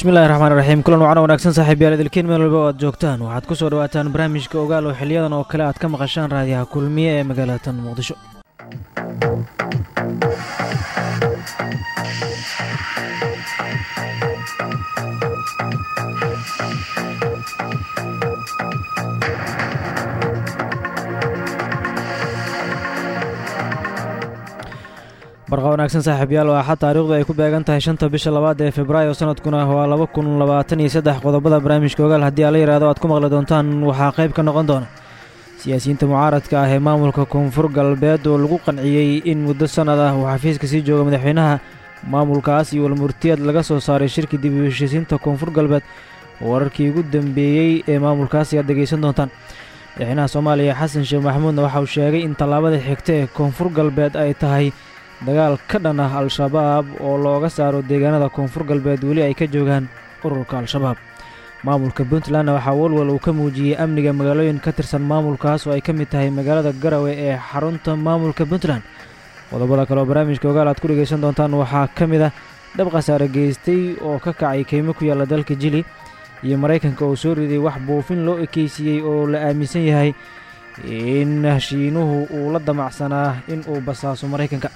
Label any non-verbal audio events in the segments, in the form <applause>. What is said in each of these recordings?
Bismillahi raxmaan raxiim kulan wacana wanaagsan saaxiibyaal idilkiin meel walba oo aad joogtaan. Waxaad ku soo dhawaataan barnaamijka ogaal oo xiliyadan oo kale aad ka maqashaan raadiyaha kulmiye ee magaalada tan muqdisho barqa wanaagsan saaxiibyaal oo axad taariikhdu ay ku beegan tahay shanta bisha labaad ee februaayo sanadkuna waa laba kun labaatan iyo saddex. Qodobada barnaamijka ogaal haddii ala yidhahdo aad ku maqli doontaan waxaa qayb ka noqon doona siyaasiyiinta mucaaradka ah ee maamulka koonfur galbeed oo lagu qanciyey in muddo sannad ah. Uu xafiiska sii jooga madaxweynaha maamulkaas iyo walmurtiyaad laga soo saaray shirkii dib u heshiisiinta koonfur galbeed wararkii ugu dambeeyey ee maamulkaas ayaad dhegaysan doontaan. Madaxweynaha soomaaliya xasan sheekh maxamuudna waxa uu sheegay in tallaabada xigta ee koonfur galbeed ay tahay dagaal ka dhan ah al-shabaab oo looga saaro deegaanada koonfur galbeed weli ay ka joogaan ururka al-shabaab. Maamulka puntlandna waxaa walwal uu ka muujiyey amniga magaalooyin ka tirsan maamulkaas oo ay ka mid tahay magaalada garawe ee xarunta maamulka puntland. Qodobada kale barnaamijka ogaal aad ku dhegaysan doontaan waxaa ka mid ah dhab khasaare geystay oo ka kacay keymo ku yaalla dalka jili iyo maraykanka oo soo riday wax buufin loo ekeysiiyey oo la aaminsan yahay in shiinuhu uu la damacsanaa in uu basaaso maraykanka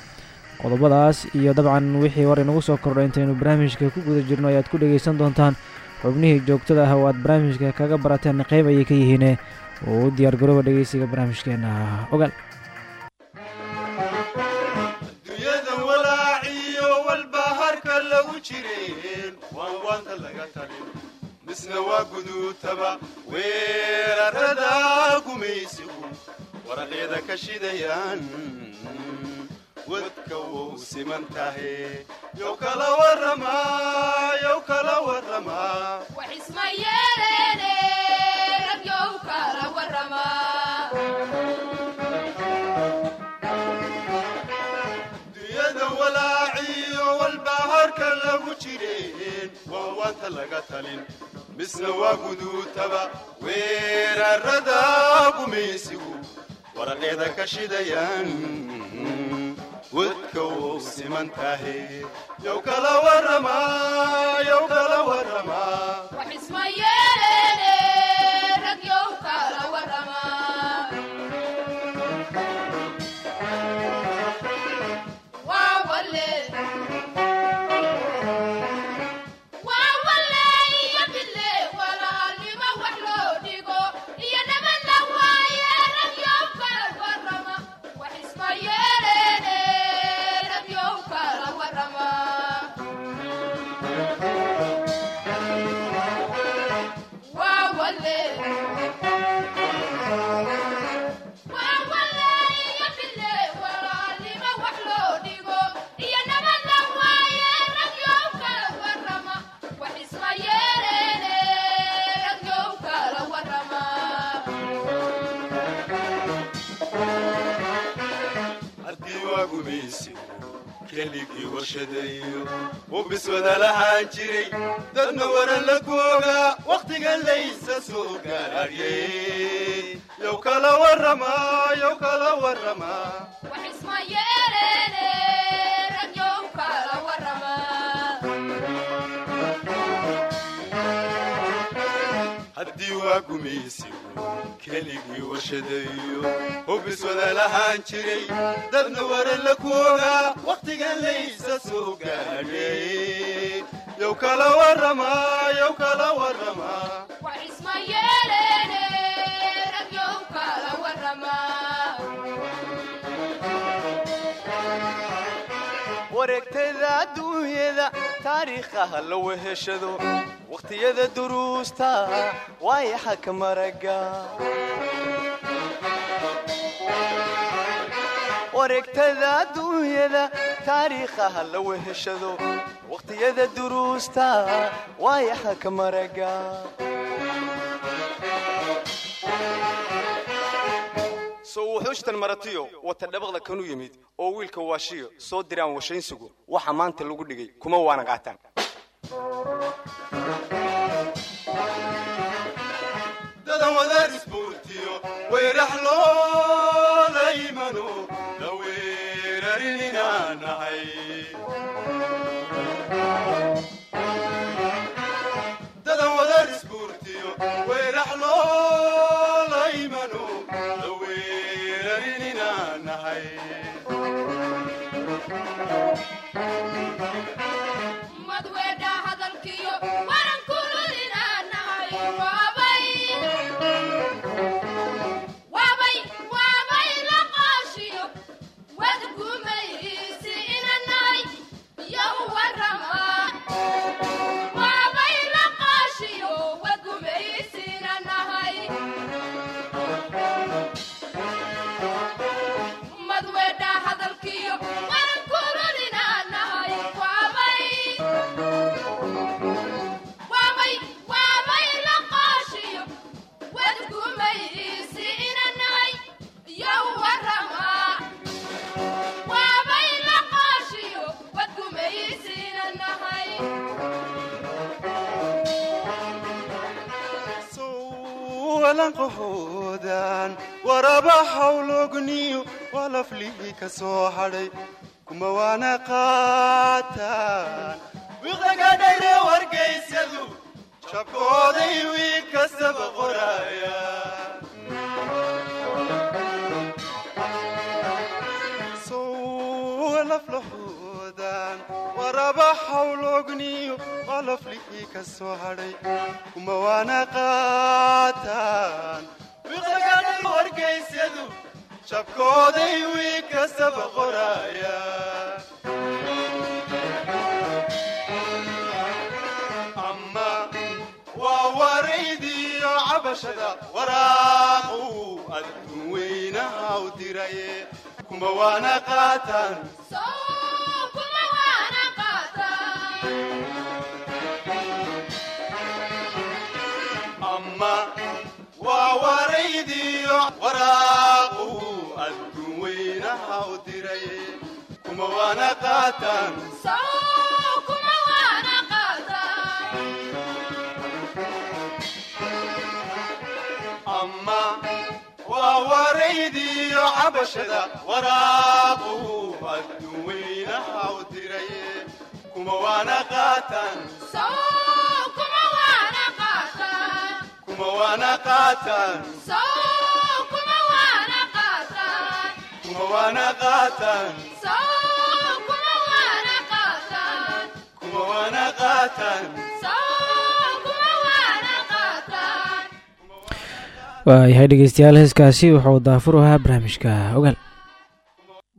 qodobadaas iyo dabcan wixii war inagu soo kordha intaynu barnaamijka ku guda jirno ayaad ku dhegaysan doontaan xubnihii joogtada ah oo aad barnaamijka kaga barateen qayb ayay ka yihiine. Oo u diyaar garooba dhegaysiga barnaamijkeenna ogaal. Waraqyada ka shidayaan wadka wou siman tahe yow kala waramaa yow kala waramaa adduunyadan walaaciyo walbaharka lagu jireen waan waanta laga talin misna waa guduutaba weerarada gumaysigu waraqyada ka shidayaan wadka wou siman tahe keligii warshadeeyo u biswada lahaan jiray dadna waran la googa wakhtiga laysa soo gaadhye yow kala waramaa yow kala waramaa haddii waa gumaysigu keligii warshadeeyo hubis wada lahaan jiray dadna waran la kooga wakhtigan laysa soo gaadhay yow kala waramaa yow kala waramaa wareegtada adduunyada taariikhaha la weheshado wakhtiyada duruusta waayaxa ka maraga wareegtada adduunyada taariikhaha la weheshado wakhtiyada duruusta waayaxa ka maraga warooshtan maratiyo wata dhabaqda kanu yimid oo wiilka waashiyo soo diraan washaynsigu waxa maanta lagu dhigay kuma waana qaataan walanqahoodan waraba hawlogniyo walaflihi ka soo hadhay kuma waana qaataan wiqdagadhayre wargaysadu jabkooday wiig kastaba qoraya. Laflahoodan waraba hawlogniyo walaflihi ka soo hadhay. Kuma waana qaataan. Wargaysadu jabkooday wiig kastaba qoraya. Ama waa weynaha u diraye kuma waana qaataan waraydiyo waraaqu adduun weynaha u diraye kuma waana qaataan ama waa waraydiyo cabashada. Waraaqu adduun weynaha u diraye kuma waana qaataan soo kuma waana qaataan waayahay dhegeystayaal heeskaasi wuxuu daafur u ahaa barnaamijka ogaal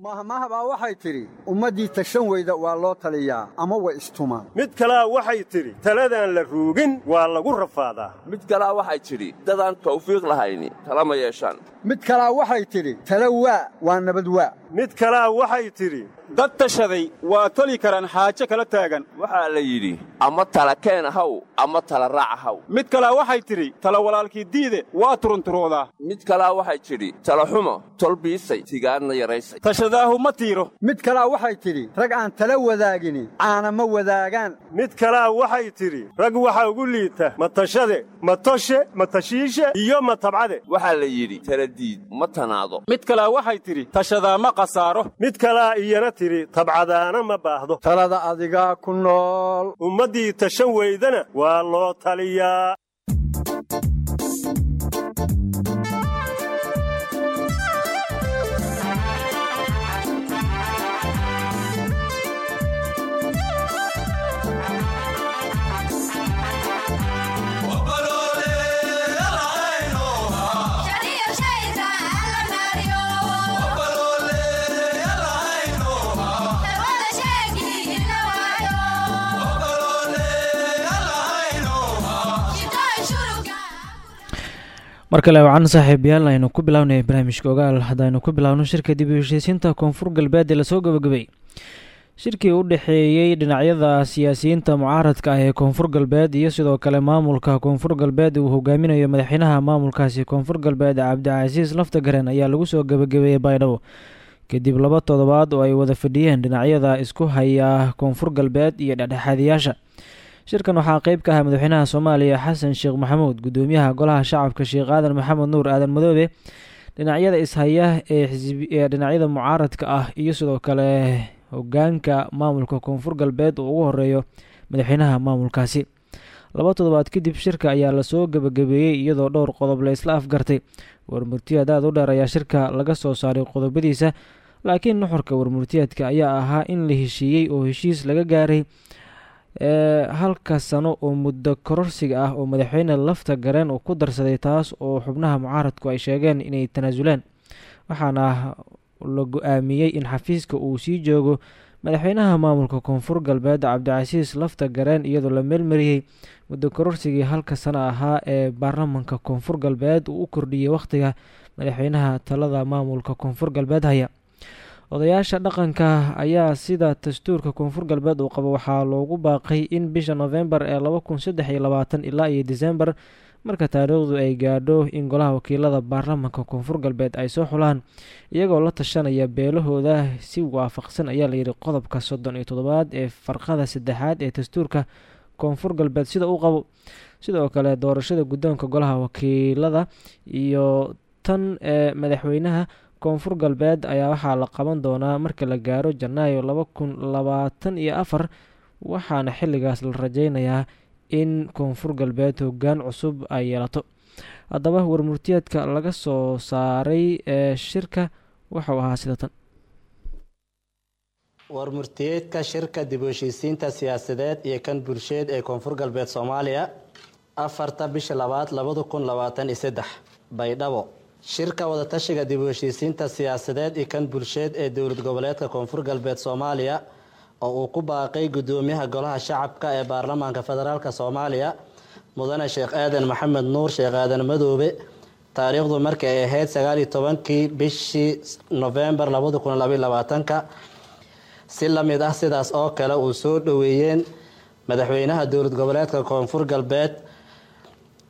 mahmaha baa waxay tidhi ummaddii tashan weyda waa loo taliyaa ama way istumaan. Mid kalaa waxay tidhi taladaan la ruugin waa lagu rafaadaa. Mid kalaa waxay tidhi dadaan tawfiiq lahayni tala ma yeeshaan. Mid kalaa waxay tidhi tala waa waa nabad waa. Mid kalaa waxay tidhi dad tashaday waa toli karaan xaajo kala taagan. Waxaa la yidhi ama tala keen ahaw ama tala raac ahaw. Mid kalaa waxay tidhi tala walaalkii diide waa turunturoodaa mid kalaa waxay tidhi tala xumo tol biisay tigaadna yaraysay. Tashadaahu ma tiiro. Mid kalaa waxay tidhi rag aan tala wadaagini caana ma wadaagaan. Mid kalaa waxay tidhi rag waxa ugu liita ma tashade ma toshe ma tashiishe iyo ma tabcade. Waxaa la yidhi tala diid ma tanaado. Mid kalaa waxay tidhi tashadaa ma khasaaro. Mid kalaa iyana tidhi tabcadaana ma baahdo. Talada adigaa ku nool. Ummaddii tashan weydana waa loo taliyaa mar kale wacan saaxiibayaal aynu ku bilownay barnaamijka ogaal haddaynu ku bilaawno shirka dib u heshiisiinta koonfur galbeed ee la soo gabagabay. Shirkii u dhexeeyey dhinacyada siyaasiyiinta mucaaradka ah ee koonfur galbeed iyo sidoo kale maamulka koonfur galbeed uu hogaaminayo madaxweynaha maamulkaasi koonfur galbeed cabdicasiis laftagaren ayaa lagu soo gebagabeeyey baydhabo kadib laba toddobaad oo ay wada fadhiyeen dhinacyada isku haya koonfur galbeed iyo dhexdhexaadiyaasha shirkan waxaa qeyb ka ahaa madaxweynaha soomaaliya xasan sheekh maxamuud gudoomiyaha golaha shacabka sheekh aadan maxamed nuur aadan madoobe. Dhinacyada ishaya ee dhinacyada mucaaradka ah iyo sidoo kale hogaanka maamulka koonfur galbeed uu ugu horeeyo madaxweynaha maamulkaasi. Laba toddobaad kadib shirka ayaa la soo gebagabeeyey iyadoo dhowr qodob la isla afgartay. Warmurtiyaad aada u dheer ayaa shirka laga soo saaray qodobadiisa laakiin nuxurka warmurtiyaadka ayaa ahaa in la heshiiyey oo heshiis laga gaaray halka sano oo muddo kororsiga ah oo madaxweyne lafta gareen uu ku darsaday taas oo xubnaha mucaaradku ay sheegeen inay tanaasuleen waxaana la go'aamiyey in xafiiska uu sii joogo madaxweynaha maamulka koonfur galbeed cabdicasiis lafta gareen iyadoo la meelmariyey muddo kororsigii halka sano ahaa ee baarlamanka koonfur galbeed uu u kordhiyey wakhtiga madaxweynaha talada maamulka koonfur galbeed haya odayaasha dhaqanka ayaa sida dastuurka koonfur galbeed uu qabo waxaa loogu baaqay in bisha novembar ee laba iyo labaatan ilaa iyo december marka taariikhdu ay gaadho in golaha wakiilada baarlamanka koonfur galbeed ay soo xulaan iyagoo la tashanaya beelahooda si waafaqsan ayaa layidhi qodobka soddon iyo toddobaad ee farqada saddexaad ee dastuurka koonfur galbeed sida uu qabo. Sidoo kale doorashada guddoonka golaha wakiilada iyo tan ee madaxweynaha koonfur galbeed ayaa waxaa la qaban doonaa marka la gaaro janaayo laba kun labaatan iyo afar waxaana xilligaas la rajeynayaa in koonfur galbeed hoggaan cusub ay yeelato. Haddaba warmurtiyaadka laga soo saaray ee shirka waxau ahaa sida warmurtiyeedka shirka dib heshiisiinta siyaasadeed iyo kan bulsheed ee koonfur galbeed soomaaliya afarta bisha labaad labada kun labaatan iyo saddex baydhabo shirka wadatashiga dib u heshiisiinta siyaasadeed iyo kan bulsheed ee dowlad goboleedka koonfur galbeed soomaaliya oo uu ku baaqay gudoomiyaha golaha shacabka ee baarlamaanka federaalk soomaaliya mudane sheekh aadan maxamed nuur sheekh aadan madoobe taariikhdu markii ay ahayd sagaaliyo tobankii bishii novembar labada kun labaiyo labaatanka. Si la mid ah sidaas oo kale uu soo dhoweeyeen madaxweynaha dowlad goboleedka koonfur galbeed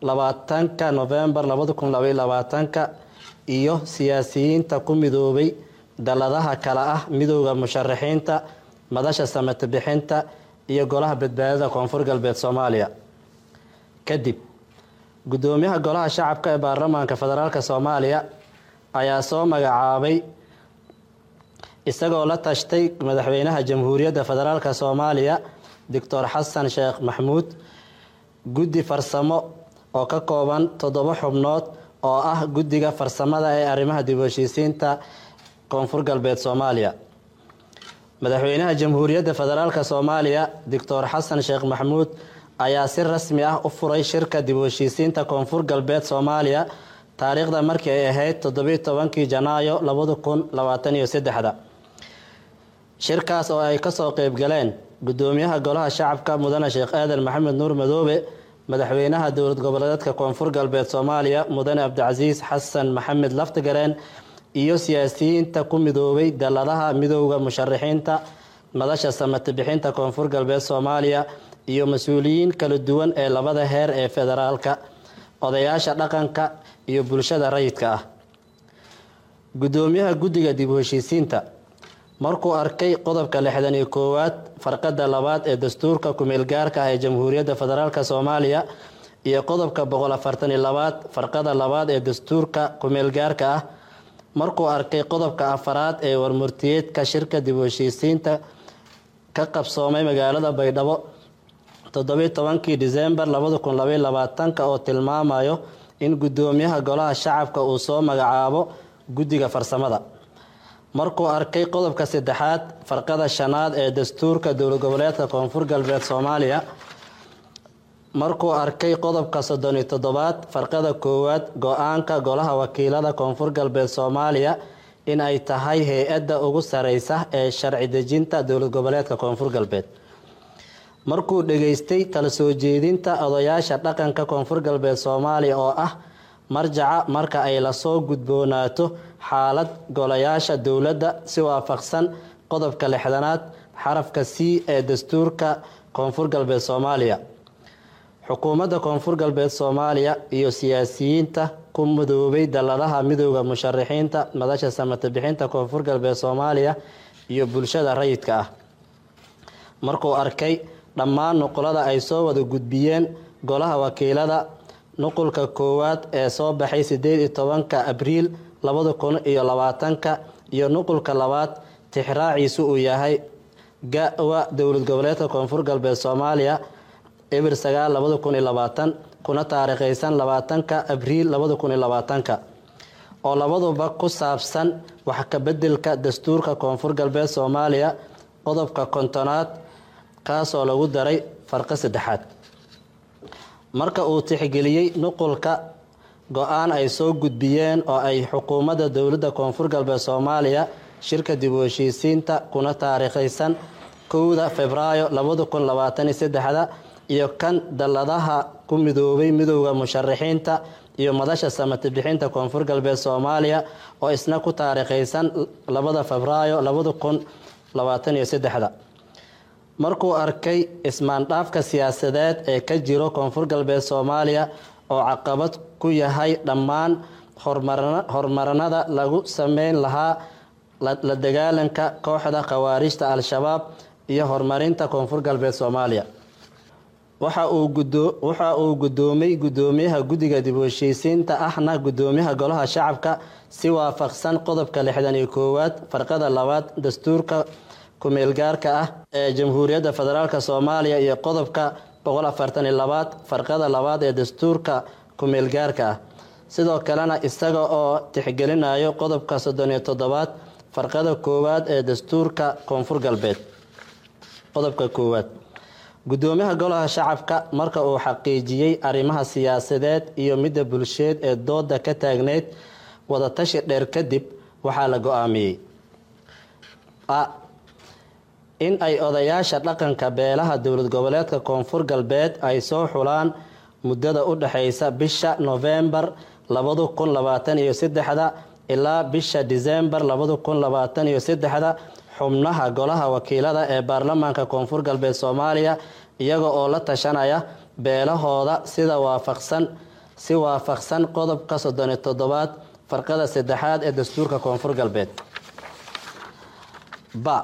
labaatanka novembar labada kun labaiyo labaatanka iyo siyaasiyiinta ku midoobay dalladaha kale ah midooda musharaxiinta madasha samata bixinta iyo golaha badbaadada koonfur galbeed soomaaliya. Kadib gudoomiyaha golaha shacabka ee baarlamaanka federaalk soomaaliya ayaa soo magacaabay isagoo la tashtay madaxweynaha jamhuuriyadda federaalk soomaaliya doctor xasan sheekh maxmuud guddi farsamo oo ka kooban toddoba xubnood oo ah guddiga farsamada ee arrimaha dib u koonfur galbeed soomaaliya. Madaxweynaha jamhuuriyadda federaalk soomaaliya doctor xasan sheekh maxmuud ayaa si rasmi ah u furay shirka dib u koonfur galbeed soomaaliya taariikhda markii ay ahayd toddobiiy tobankii janaayo labada kun labaatan iyo saddexda. Shirkaas oo ay ka soo qeybgaleen gudoomiyaha golaha shacabka mudane sheekh aadan maxamed nuur madoobe madaxweynaha dowlad goboleedka koonfur galbeed soomaaliya mudane cabdicasiis xasan maxamed laftigareen iyo siyaasiyiinta ku midoobay dalladaha midooda musharaxiinta madasha samata bixinta koonfur galbeed soomaaliya iyo mas'uuliyiin kala duwan ee labada heer ee federaalka odayaasha dhaqanka iyo bulshada rayidka ah. Gudoomiyaha guddiga dib u heshiisiinta markuu arkay qodobka lixdan iyo koowaad farqada labaad ee dastuurka kumeelgaarka ah ee jamhuuriyadda federaalk soomaaliya iyo qodobka boqol afartan iyo labaad farqada labaad ee dastuurka kumeelgaarka ah. Markuu arkay qodobka afaraad ee warmurtiyeedka shirka dib u heshiisiinta ka qabsoomay magaalada baydhabo toddobiiy tobankii disembar labada kun labaiy labaatanka oo tilmaamayo in gudoomiyaha golaha shacabka uu soo magacaabo guddiga farsamada markuu arkay qodobka saddexaad farqada shanaad ee dastuurka dowlad goboleedka koonfur galbeed soomaaliya markuu arkay qodobka soddon iyo toddobaad farqada koowaad go'aanka golaha wakiilada koonfur galbeed soomaaliya in ay tahay hay'adda ugu sareysa ee sharci dejinta dowlad goboleedka koonfur galbeed. Markuu dhageystay tala soo jeedinta odayaasha dhaqanka koonfur galbeed soomaaliya oo ah marjaca marka ay la soo gudboonaato xaalad golayaasha dowladda si waafaqsan qodobka lixdanaad xarafka c ee dastuurka koonfur galbeed soomaaliya. Xukuumadda koonfur galbeed soomaaliya iyo siyaasiyiinta ku midoobay dalladaha midooda musharaxiinta madasha samata bixinta koonfur galbeed soomaaliya iyo bulshada rayidka ah. Markuu arkay dhammaan nuqulada ay soo wada gudbiyeen golaha wakiilada nuqulka koowaad ee soo baxay sideed iyo tobanka abriil labada kun iyo labaatanka iyo nuqulka labaad tixraaciisu uu yahay gawa dowlad goboleedka koonfur galbeed soomaaliya eber sagaal labada kun iyo labaatan kuna taariikhaysan labaatanka abriil labada kun iyo labaatanka. Oo labaduba ku saabsan wax kabedelka dastuurka koonfur galbeed soomaaliya qodobka kontonaad kaasoo lagu daray farqo saddexaad marka uu tixgeliyey nuqulka go'aan ay soo gudbiyeen oo ay xukuumadda dowladda koonfur galbeed soomaaliya shirka dib u heshiisiinta kuna taariikhaysan kowda febraayo labada kun labaatan iyo kan dalladaha ku midoobay midooda musharaxiinta iyo madasha samati bixinta koonfur galbeed soomaaliya oo isna ku taariikhaysan labada febraayo labada kun labaatan iyo saddexda markuu arkay ismaandhaafka siyaasadeed ee ka jiro koonfur galbeed soomaaliya oo caqabad ku yahay dhammaan horumaranada lagu sameyn lahaa la dagaalanka kooxda khawaarijta al-shabaab iyo horumarinta koonfur galbeed soomaaliya. Waxa uu gudoomay gudoomiyaha guddiga dib heshiisiinta ahna gudoomiyaha golaha shacabka si waafaqsan qodobka lixdan iyo koowaad farqada labaad dastuurka kumeelgaarka ah ee jamhuuriyadda federaalk soomaaliya iyo qodobka boqol afartan iyo labaad farqada labaad ee dastuurka kumeelgaarka ah. Sidoo kalena isaga oo tixgelinayo qodobka soddon iyo toddobaad farqada koowaad ee dastuurka koonfur galbeed. Qodobka koowaad. Gudoomiyaha golaha shacabka marka uu xaqiijiyey arrimaha siyaasadeed iyo midda bulsheed ee dooda ka taagneyd wadatashi dheer kadib waxaa la go'aamiyey in ay odayaasha dhaqanka beelaha dowlad goboleedka koonfur galbeed ay soo xulaan muddada u dhexaysa bisha iyo saddexda ilaa bisha disembar saddexda xubnaha golaha wakiilada ee baarlamaanka koonfur galbeed soomaaliya iyaga oo la tashanaya beelahooda sida waafaqsan si waafaqsan qodobka soddon iyo toddobaad farqada saddexaad ee dastuurka koonfur galbeed. Ba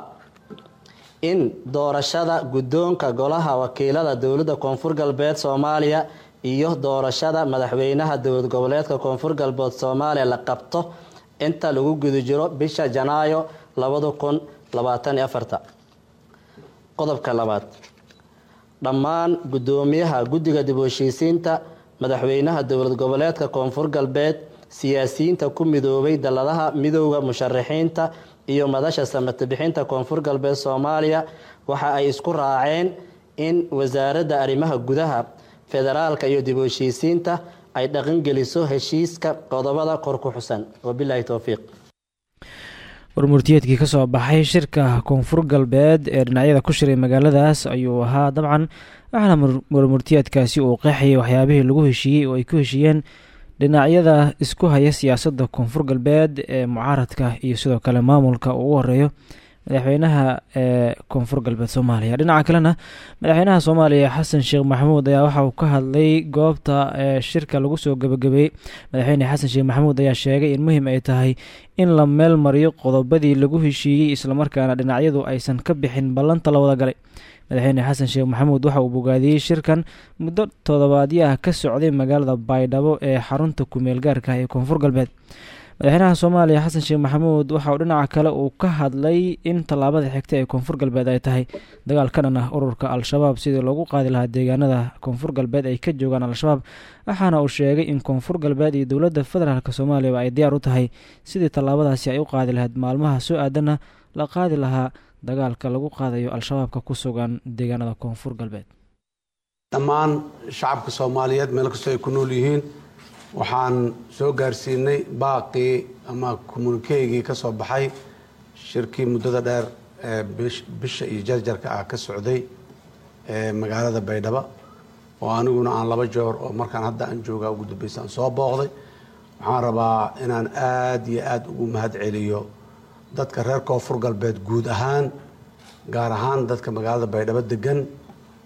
in doorashada guddoonka golaha wakiilada dowladda koonfur galbeed soomaaliya iyo doorashada madaxweynaha dowlad goboleedka koonfur galbeed soomaaliya la qabto inta lagu guda jiro bisha janaayo labada kun labaatan iyo afarta. Qodobka labaad. Dhammaan guddoomiyaha guddiga dib u madaxweynaha dowlad goboleedka koonfur galbeed siyaasiyiinta ku midoobay dalladaha midooda musharaxiinta iyo madasha samata bixinta koonfur galbeed soomaaliya waxa ay isku raaceen in wasaaradda arrimaha gudaha federaalka iyo dib heshiisiinta ay dhaqangeliso heshiiska qodobada kor ku xusan. Wabilaahi towfiiq warmurtiyeedkii ka soo baxay shirka koonfur galbeed ee dhinacyada ku shiray magaaladaas ayuu ahaa dabcan waxaana warmurtiyeedkaasi uu qeexayay waxyaabihii lagu heshiiyey oo ay ku heshiiyeen dhinacyada isku haya siyaasadda koonfur galbeed ee mucaaradka iyo sidoo kale maamulka uu ugu horeeyo madaxweynaha ee koonfur galbeed soomaaliya. Dhinaca kalena madaxweynaha soomaaliya xasan sheekh maxamuud ayaa waxa uu ka hadlay goobta ee shirka lagu soo gebagabeeyey madaxweyne xasan sheekh maxamuud ayaa sheegay in muhiim ay tahay in la meel mariyo qodobadii lagu heshiiyey islamarkaana dhinacyadu aysan ka bixin ballanta la wada galay madaxweyne xasan sheekh maxamuud waxa uu bogaadiyey shirkan muddo toddobaadyo ah ka socday magaalada baydhabo ee xarunta kumeel gaarka ee koonfur galbeed. Madaxweynaha soomaaliya xasan sheekh maxamuud waxa uu dhinaca kale uu ka hadlay in tallaabada xigta ee koonfur galbeed ay tahay dagaal ka ah ururka al-shabaab sidii loogu qaadi lahaa deegaanada koonfur galbeed ay ka joogaan al-shabaab waxaana uu sheegay in koonfur galbeed iyo dowladda federaalk soomaaliyaba ay diyaar u tahay sidii tallaabadaasi ay u qaadi lahayd maalmaha soo aadanna la qaadi lahaa dagaalka lagu qaadayo al-shabaabka ku sugan deegaanada koonfur galbeed. Dhammaan shacabka soomaaliyeed meel kastoo ay ku nool yihiin waxaan soo gaarsiinay baaqii ama kommunikeygii ka soo baxay. Shirkii muddada dheer ee bisha iyo jarjarka ah ka socday ee magaalada baydhabo oo aniguna aan laba joor oo markaan hadda aan joogaa ugu dambaysa aan soo booqday waxaan rabaa inaan aada iyo aada ugu mahad celiyo dadka reer koonfur galbeed guud ahaan gaar ahaan dadka magaalada baydhabo degan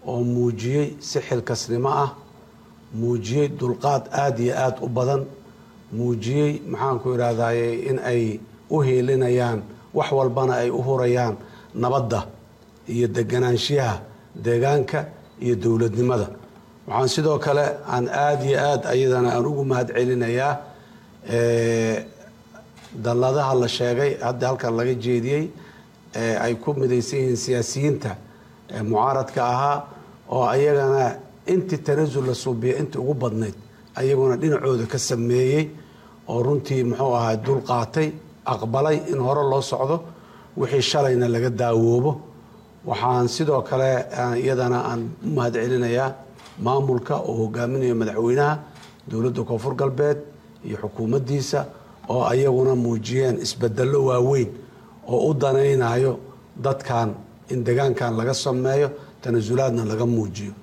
oo muujiyey si xilkasnimo ah muujiyey dulqaad aada iyo aada u badan muujiyey maxaanku idhaahdaye in ay u hiilinayaan wax walbana ay u hurayaan nabadda iyo deganaanshiyaha deegaanka iyo dowladnimada. Waxaan sidoo kale aan aada iyo aada ayadana aan ugu mahad celinayaa dalladaha la sheegay hadda halkan laga jeediyey ee ay ku midaysan yihiin siyaasiyiinta mucaaradka ahaa oo ayagana intii tanasul la suubiya intii ugu badnayd ayaguna dhinacooda ka sameeyey oo runtii muxuu ahaa dul qaatay aqbalay in hore loo socdo wixii shalayna laga daawoobo. Waxaan sidoo kale iyadana aan u mahad celinayaa maamulka oo hogaaminayo madaxweynaha dowladda koonfur galbeed iyo xukuumaddiisa oo ayaguna muujiyeen isbedello waaweyn oo u danaynayo dadkan in degaankan laga sameeyo tanasulaadna laga muujiyo.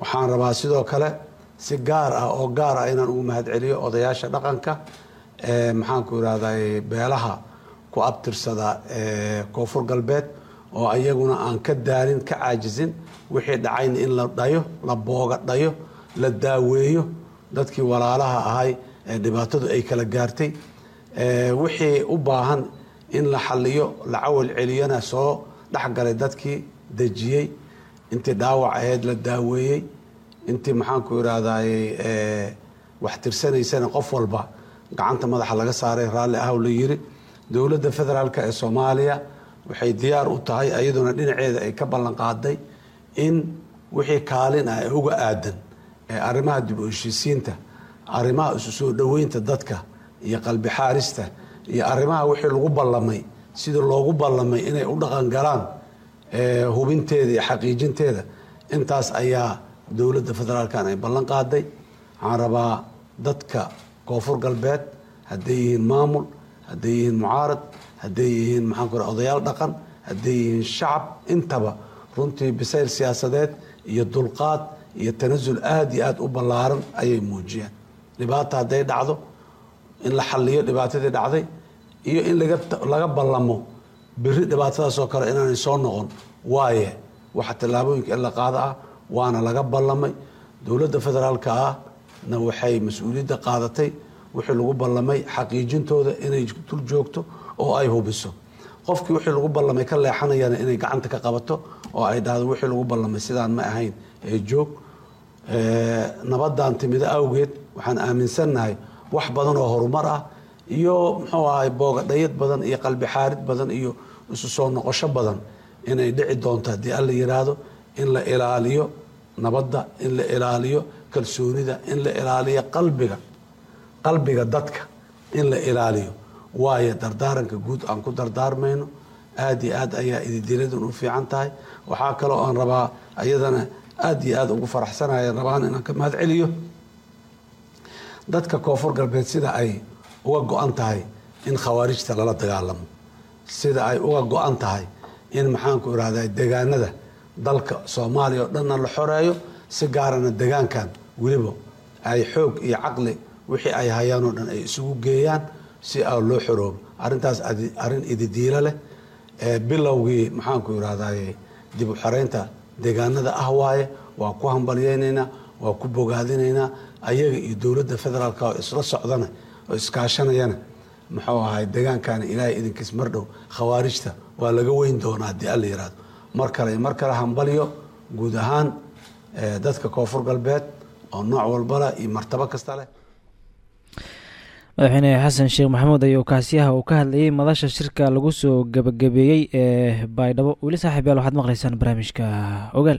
Waxaan rabaa sidoo kale si gaar ah oo gaar ah inaan ugu mahad celiyo odayaasha dhaqanka ee maxaanku irahday beelaha ku abtirsada koonfur galbeed oo ayaguna aan ka daalin ka caajisin wixii dhacayna in la dhayo la booga dhayo la daaweeyo dadkii walaalaha ahay ee dhibaatadu ay kala gaartay wixii u baahan in la xaliyo la cawal celiyana soo dhexgalay dadkii dejiyey. Intii dhaawac aheyd la daaweeyey. Intii maxaanku irahdaye wax tirsanaysana qof walba gacanta madaxa laga saaray raalli ahw la yiri dowladda federaalk ee soomaaliya waxay diyaar u tahay iyaduna dhinaceeda ay ka ballan qaaday in wixii kaalin ah ee uga aadan ee arrimaha dib u heshiisiinta arrimaha isu soo dhoweynta dadka iyo qalbi xaarista iyo arrimaha wixii lagu ballamay sidii loogu ballamay inay u dhaqan galaan hubinteeda iyo xaqiijinteeda intaas ayaa dowladda federaalkan ay ballan qaaday. Waxaan rabaa dadka koonfur galbeed hadday yihiin maamul hadday yihiin mucaarad hadday yihiin maxaanku raa odayaal dhaqan hadday yihiin shacab intaba runtii bisayl siyaasadeed iyo dulqaad iyo tanasul aada iyo aada u ballaaran ayay muujiyeen. Dhibaata hadday dhacdo in la xaliyo dhibaatadii dhacday iyo in laga ballamo beri dhibaatadaasoo kale inaanay soo noqon. Waaye waxa tallaabooyinka in la qaado ah waana laga ballamay. Dowladda federaalka ah na waxay mas'uuliyadda qaadatay wixii lagu ballamay xaqiijintooda inay dul joogto oo ay hubiso. Qofkii wixii lagu ballamay ka leexanayana inay gacanta ka qabato oo ay dhahdo wixii lagu ballamay sidaan ma ahayn ee joog. Nabadan timido awgeed waxaan aaminsannahay wax badan oo horumar ah iyo muxuu ahay boogadhayad badan iyo qalbi xaarid badan iyo isu soo noqosho badan inay dhici doonto haddii alla yiraahdo in la ilaaliyo nabadda in la ilaaliyo kalsoonida in la ilaaliyo qalbiga qalbiga dadka in la ilaaliyo. Waayo dardaaranka guud aan ku dardaarmayno aada iyo aad ayaa ididiladan u fiican tahay. Waxaa kaloo aan rabaa ayadana aada iyo aada ugu faraxsanaya rabaan inaan ka mahad celiyo dadka koonfur galbeed sida ay uga go-an tahay in khawaarijta lala dagaalamo sida ay uga go-an tahay in maxaanku irahda degaanada dalka soomaaliya oo dhanna la xoreeyo si gaarana degaankan weliba ay xoog iyo caqli wixii ay hayaan oo dhan ay isugu geeyaan si a loo xoroobo. Arrintaas arrin ididiilo leh ee bilowgii maxaanku irahdaye dib u xoreynta deegaanada ah waaye waa ku hambalyaynaynaa waa ku bogaadinaynaa ayaga iyo dowladda federaalka oo isla socdana oo iskaashanayana muxuu ahay deegaankana ilaahay idinkiis mar dhow khawaarijta waa laga weyn doonaa haddii alla yiraahdo. Mar kale mar kale hambalyo guud ahaan dadka koonfur galbeed oo nooc walbala iyo martabo kasta leh. Madaxweyne xasan sheekh maxamuud ayuu kaasiyaha uu ka hadlayey madasha shirka lagu soo gebagabeeyey ee baydhabo weli saaxiib waxaad maqlaysaan barnaamijka ogaal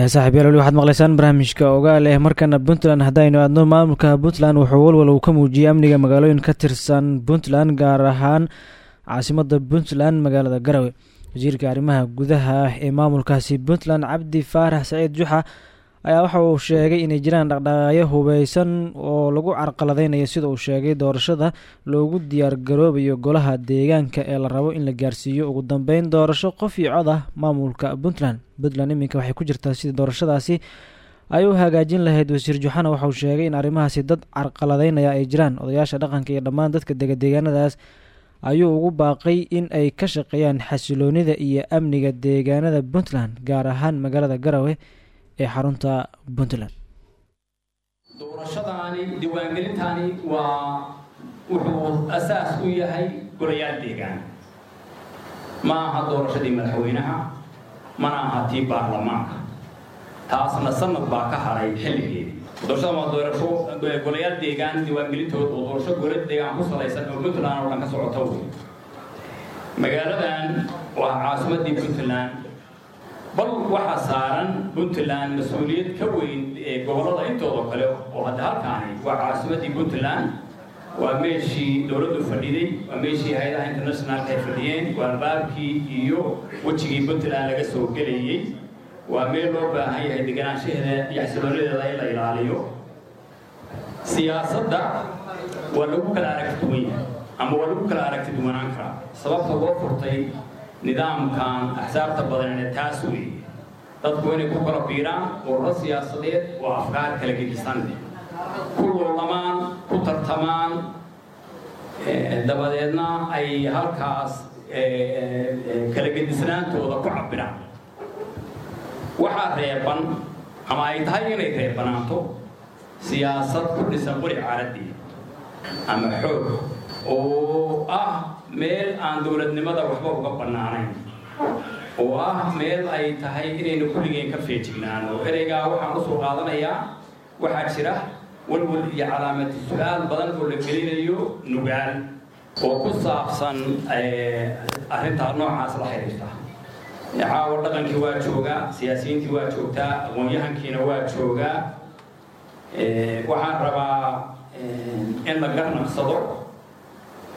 waayahay saaxiib yaal weli waxaad maqlaysaan barnaamijka ogaal eh markana puntland. Haddaynu aadno maamulka puntland wuxuu walwal uu ka muujiyey amniga magaalooyin ka tirsan puntland gaar ahaan caasimadda puntland magaalada garowe wasiirka arrimaha gudaha ee maamulkaasi puntland cabdi faarax saciid juxa ayaa waxa uu sheegay inay jiraan dhaqdhaqaaqyo hubeysan oo lagu carqaladeynayo sida uu sheegay doorashada loogu diyaar garoobayo golaha deegaanka ee la rabo in la gaarsiiyo. Ugu dambeyn doorasho qof iyo cod ah maamulka puntland. Puntland iminka waxay ku jirtaa sidii doorashadaasi ay u hagaajin lahayd wasiir juxana waxa uu sheegay in arrimahaasi dad carqaladeynaya ay jiraan. Odayaasha dhaqanka iyo dhammaan dadka dega deegaanadaas ayuu ugu baaqay in ay ka shaqeeyaan xasiloonida iyo amniga deegaanada puntland gaar ahaan magaalada garowe ee xarunta puntland. Doorashadaani diiwaangelintaani waa wuxuu asaas u yahay golayaal deegaan. Ma aha doorashadii madaxweynaha mana aha tii baarlamaanka. Taasna sanad baa ka haray xilligeedii. Doorashada waa doorasho golayaal deegaan diiwaangelintood oo doorasho gola deegaan ku salaysan oo puntland oo dhan ka socota wey magaaladan waa caasimadii puntland bal waxaa saaran puntland mas'uuliyad ka weyn ee gobollada intooda kale oo hadda halkaani waa caasimadii puntland. Waa meeshii dowladdu fadhiday waa meeshii hay'adaha internationalka ay fadhiyeen waa albaabkii iyo wejigii puntland laga soo gelayey waa meel loo baahan yahay deganaanshaheeda iyo xasiloonadeeda in la ilaaliyo. Siyaasadda waa lagu kala aragti duwan yahay ama waa lagu kala aragti duwanaan karaa. Sababta loo furtay nidaamkan axsaabta badanee taas weeye. Dadku inay ku kala biiraan ururo siyaasadeed oo afkaar kala gedisan ku luulamaan ku tartamaan dabadeedna ay halkaas kala gedisnaantooda ku cabiraan waxaa reeban ama ay tahay inay reebanaanto siyaasad ku dhisan qori caaradii ama xoog oo ah meel aan dowladnimada waxba uga bannaanayn. Oo ah meel ay tahay inaynu kulligeen ka feejignaano ereygaa waxaan u soo qaadanayaa waxaa jira walwal iyo calaamati su'aal badan oo la gelinayo nugaal oo ku saabsan arrintaa noocaas la xiriirta. Caawa dhaqankii waa joogaa siyaasiyiintii waa joogtaa aqoon-yahankiina waa joogaa waxaan rabaa in la garnaqsado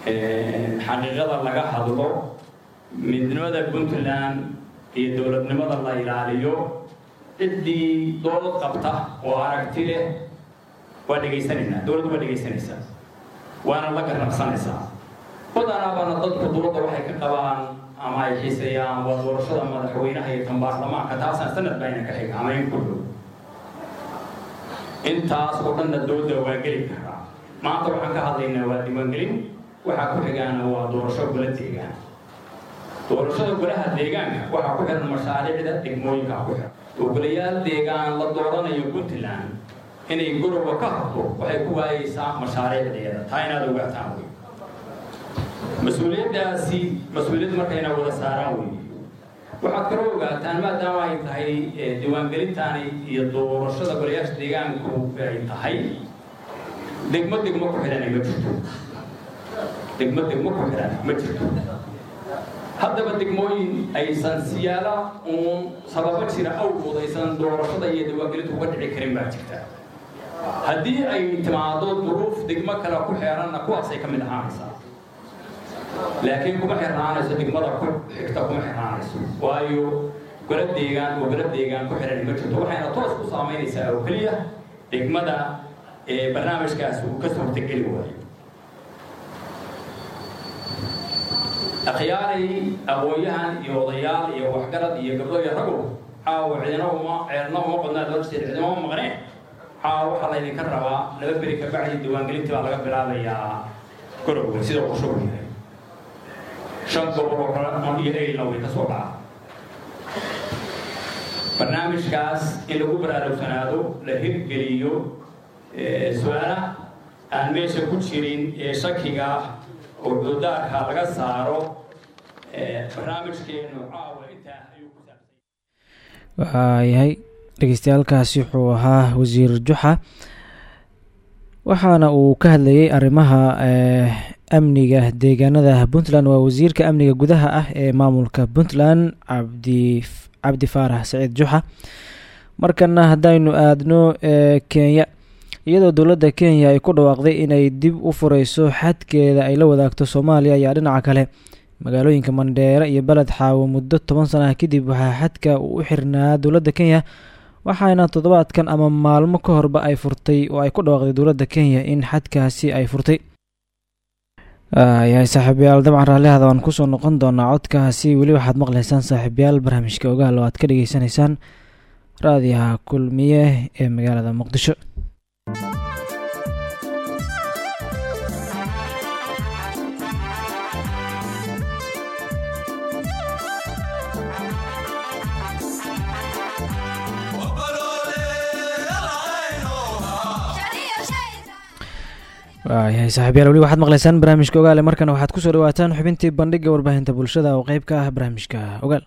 xaqiiqada laga hadlo midnimada puntland iyo dowladnimada la ilaaliyo ciddii dood qabta oo aragti leh waa dhegaysanaynaa dowladdu waa dhegaysanaysaa waana la garnaqsanaysaa. Badanaabana dadku dowladda waxay ka qabaan ama ay xiiseeyaan waa doorashada madaxweynaha iyo kan baarlamaanka taasaan sanad bayna ka xiga ama in ku intaas oo dhanna dooda waa geli karaa maanta waxaan ka hadlaynaa waa diiwaangelin waxaa ku xigaana waa doorasho gola deegaan doorashada golaha deegaanka waxaa ku xihan mashaariicda degmooyinka ku xihan ogolayaal deegaan la dooranayo puntland inay gorowa ka hadlo waxay ku waayeysaa mashaariicdeeda taa inaad ogaataan wey mas'uuliyaddaasi mas'uuliyad markayna wada saaraan wey waxaad kaloo ogaataan maadaama ay tahay diiwaangelintaani iyo doorashada golayaasha deegaanku ay tahay degmo degmo ku xidhan ma jirto degmo degmo ku xidhan ma jirto haddaba degmooyin aysan siyaala uun sababo jira awgood aysan doorashada iyo diiwaangelintu uga dhici karin baa jirta. Haddii ay timaado duruuf degmo kale ku xeeranna kuwaasay ka mid ahaanaysaa. Laakiin kuma xirnaanayso degmada ku xigta kuma xirnaanayso. Waayo gola deegaan oo gola deegaan ku xihan ma jirto. Waxayna toos ku saamaynaysaa oo keliya degmada ee barnaamijkaas uu ka suurtageli waayo akhyaaray aqoon-yahan iyo odayaal iyo waxgarad iyo gabdho iyo ragow caawa cidina uma ceelna uma qodnaa doorteed cidina uma maqneen caawa waxaa laydinka rabaa laba beri ka bacdi diiwaangelintii baa laga bilaabayaa gorowa sida uu shug yahay shan gobol oo iyo eylna way ka soo dhaca barnaamijkaas in lagu baraarugsanaado la hirgeliyo su'aala aan meesha ku jirin ee shakiga oo cududaarka laga saaro barnaamijkeenu caawa intaa ayuu ku saabsan waayahay dhegeystayaaalkaasi wuxuu ahaa wasiir juxa. Waxaana uu ka hadlayay arrimaha amniga deegaanada. Puntland waa wasiirka amniga gudaha ah ee maamulka puntland cabdi cabdi faarax saciid juxa. Markana haddaynu aadno ee kenya iyadoo dowladda kenya ay ku dhawaaqday inay dib u fureyso xadkeeda ay la wadaagto soomaaliya ayaa dhinaca kale. Magaalooyinka mandheere iyo beled xaawo muddo toban sana ah kadib waxaa xadka uu u xirnaa dowladda kenya waxaana toddobaadkan ama maalmo ka horba ay furtay oo ay ku dhawaaqday dowladda kenya in xadkaasi ay furtay. Yahay saaxiibayaal dabcan raallihada waan ku soo noqon doonaa codkaasi. Weli waxaad maqlaysaan saaxiibayaal barnaamijka ogaal oo aad ka dhageysanaysaan raadiyaha kulmiye ee magaalada muqdisho waayahay saaxiibyaal weli waxaad maqlaysaan barnaamijka ogaale markana waxaad ku soo dhawaataan xubintii bandhiga warbaahinta bulshada oo qeyb ka ah barnaamijka ogaal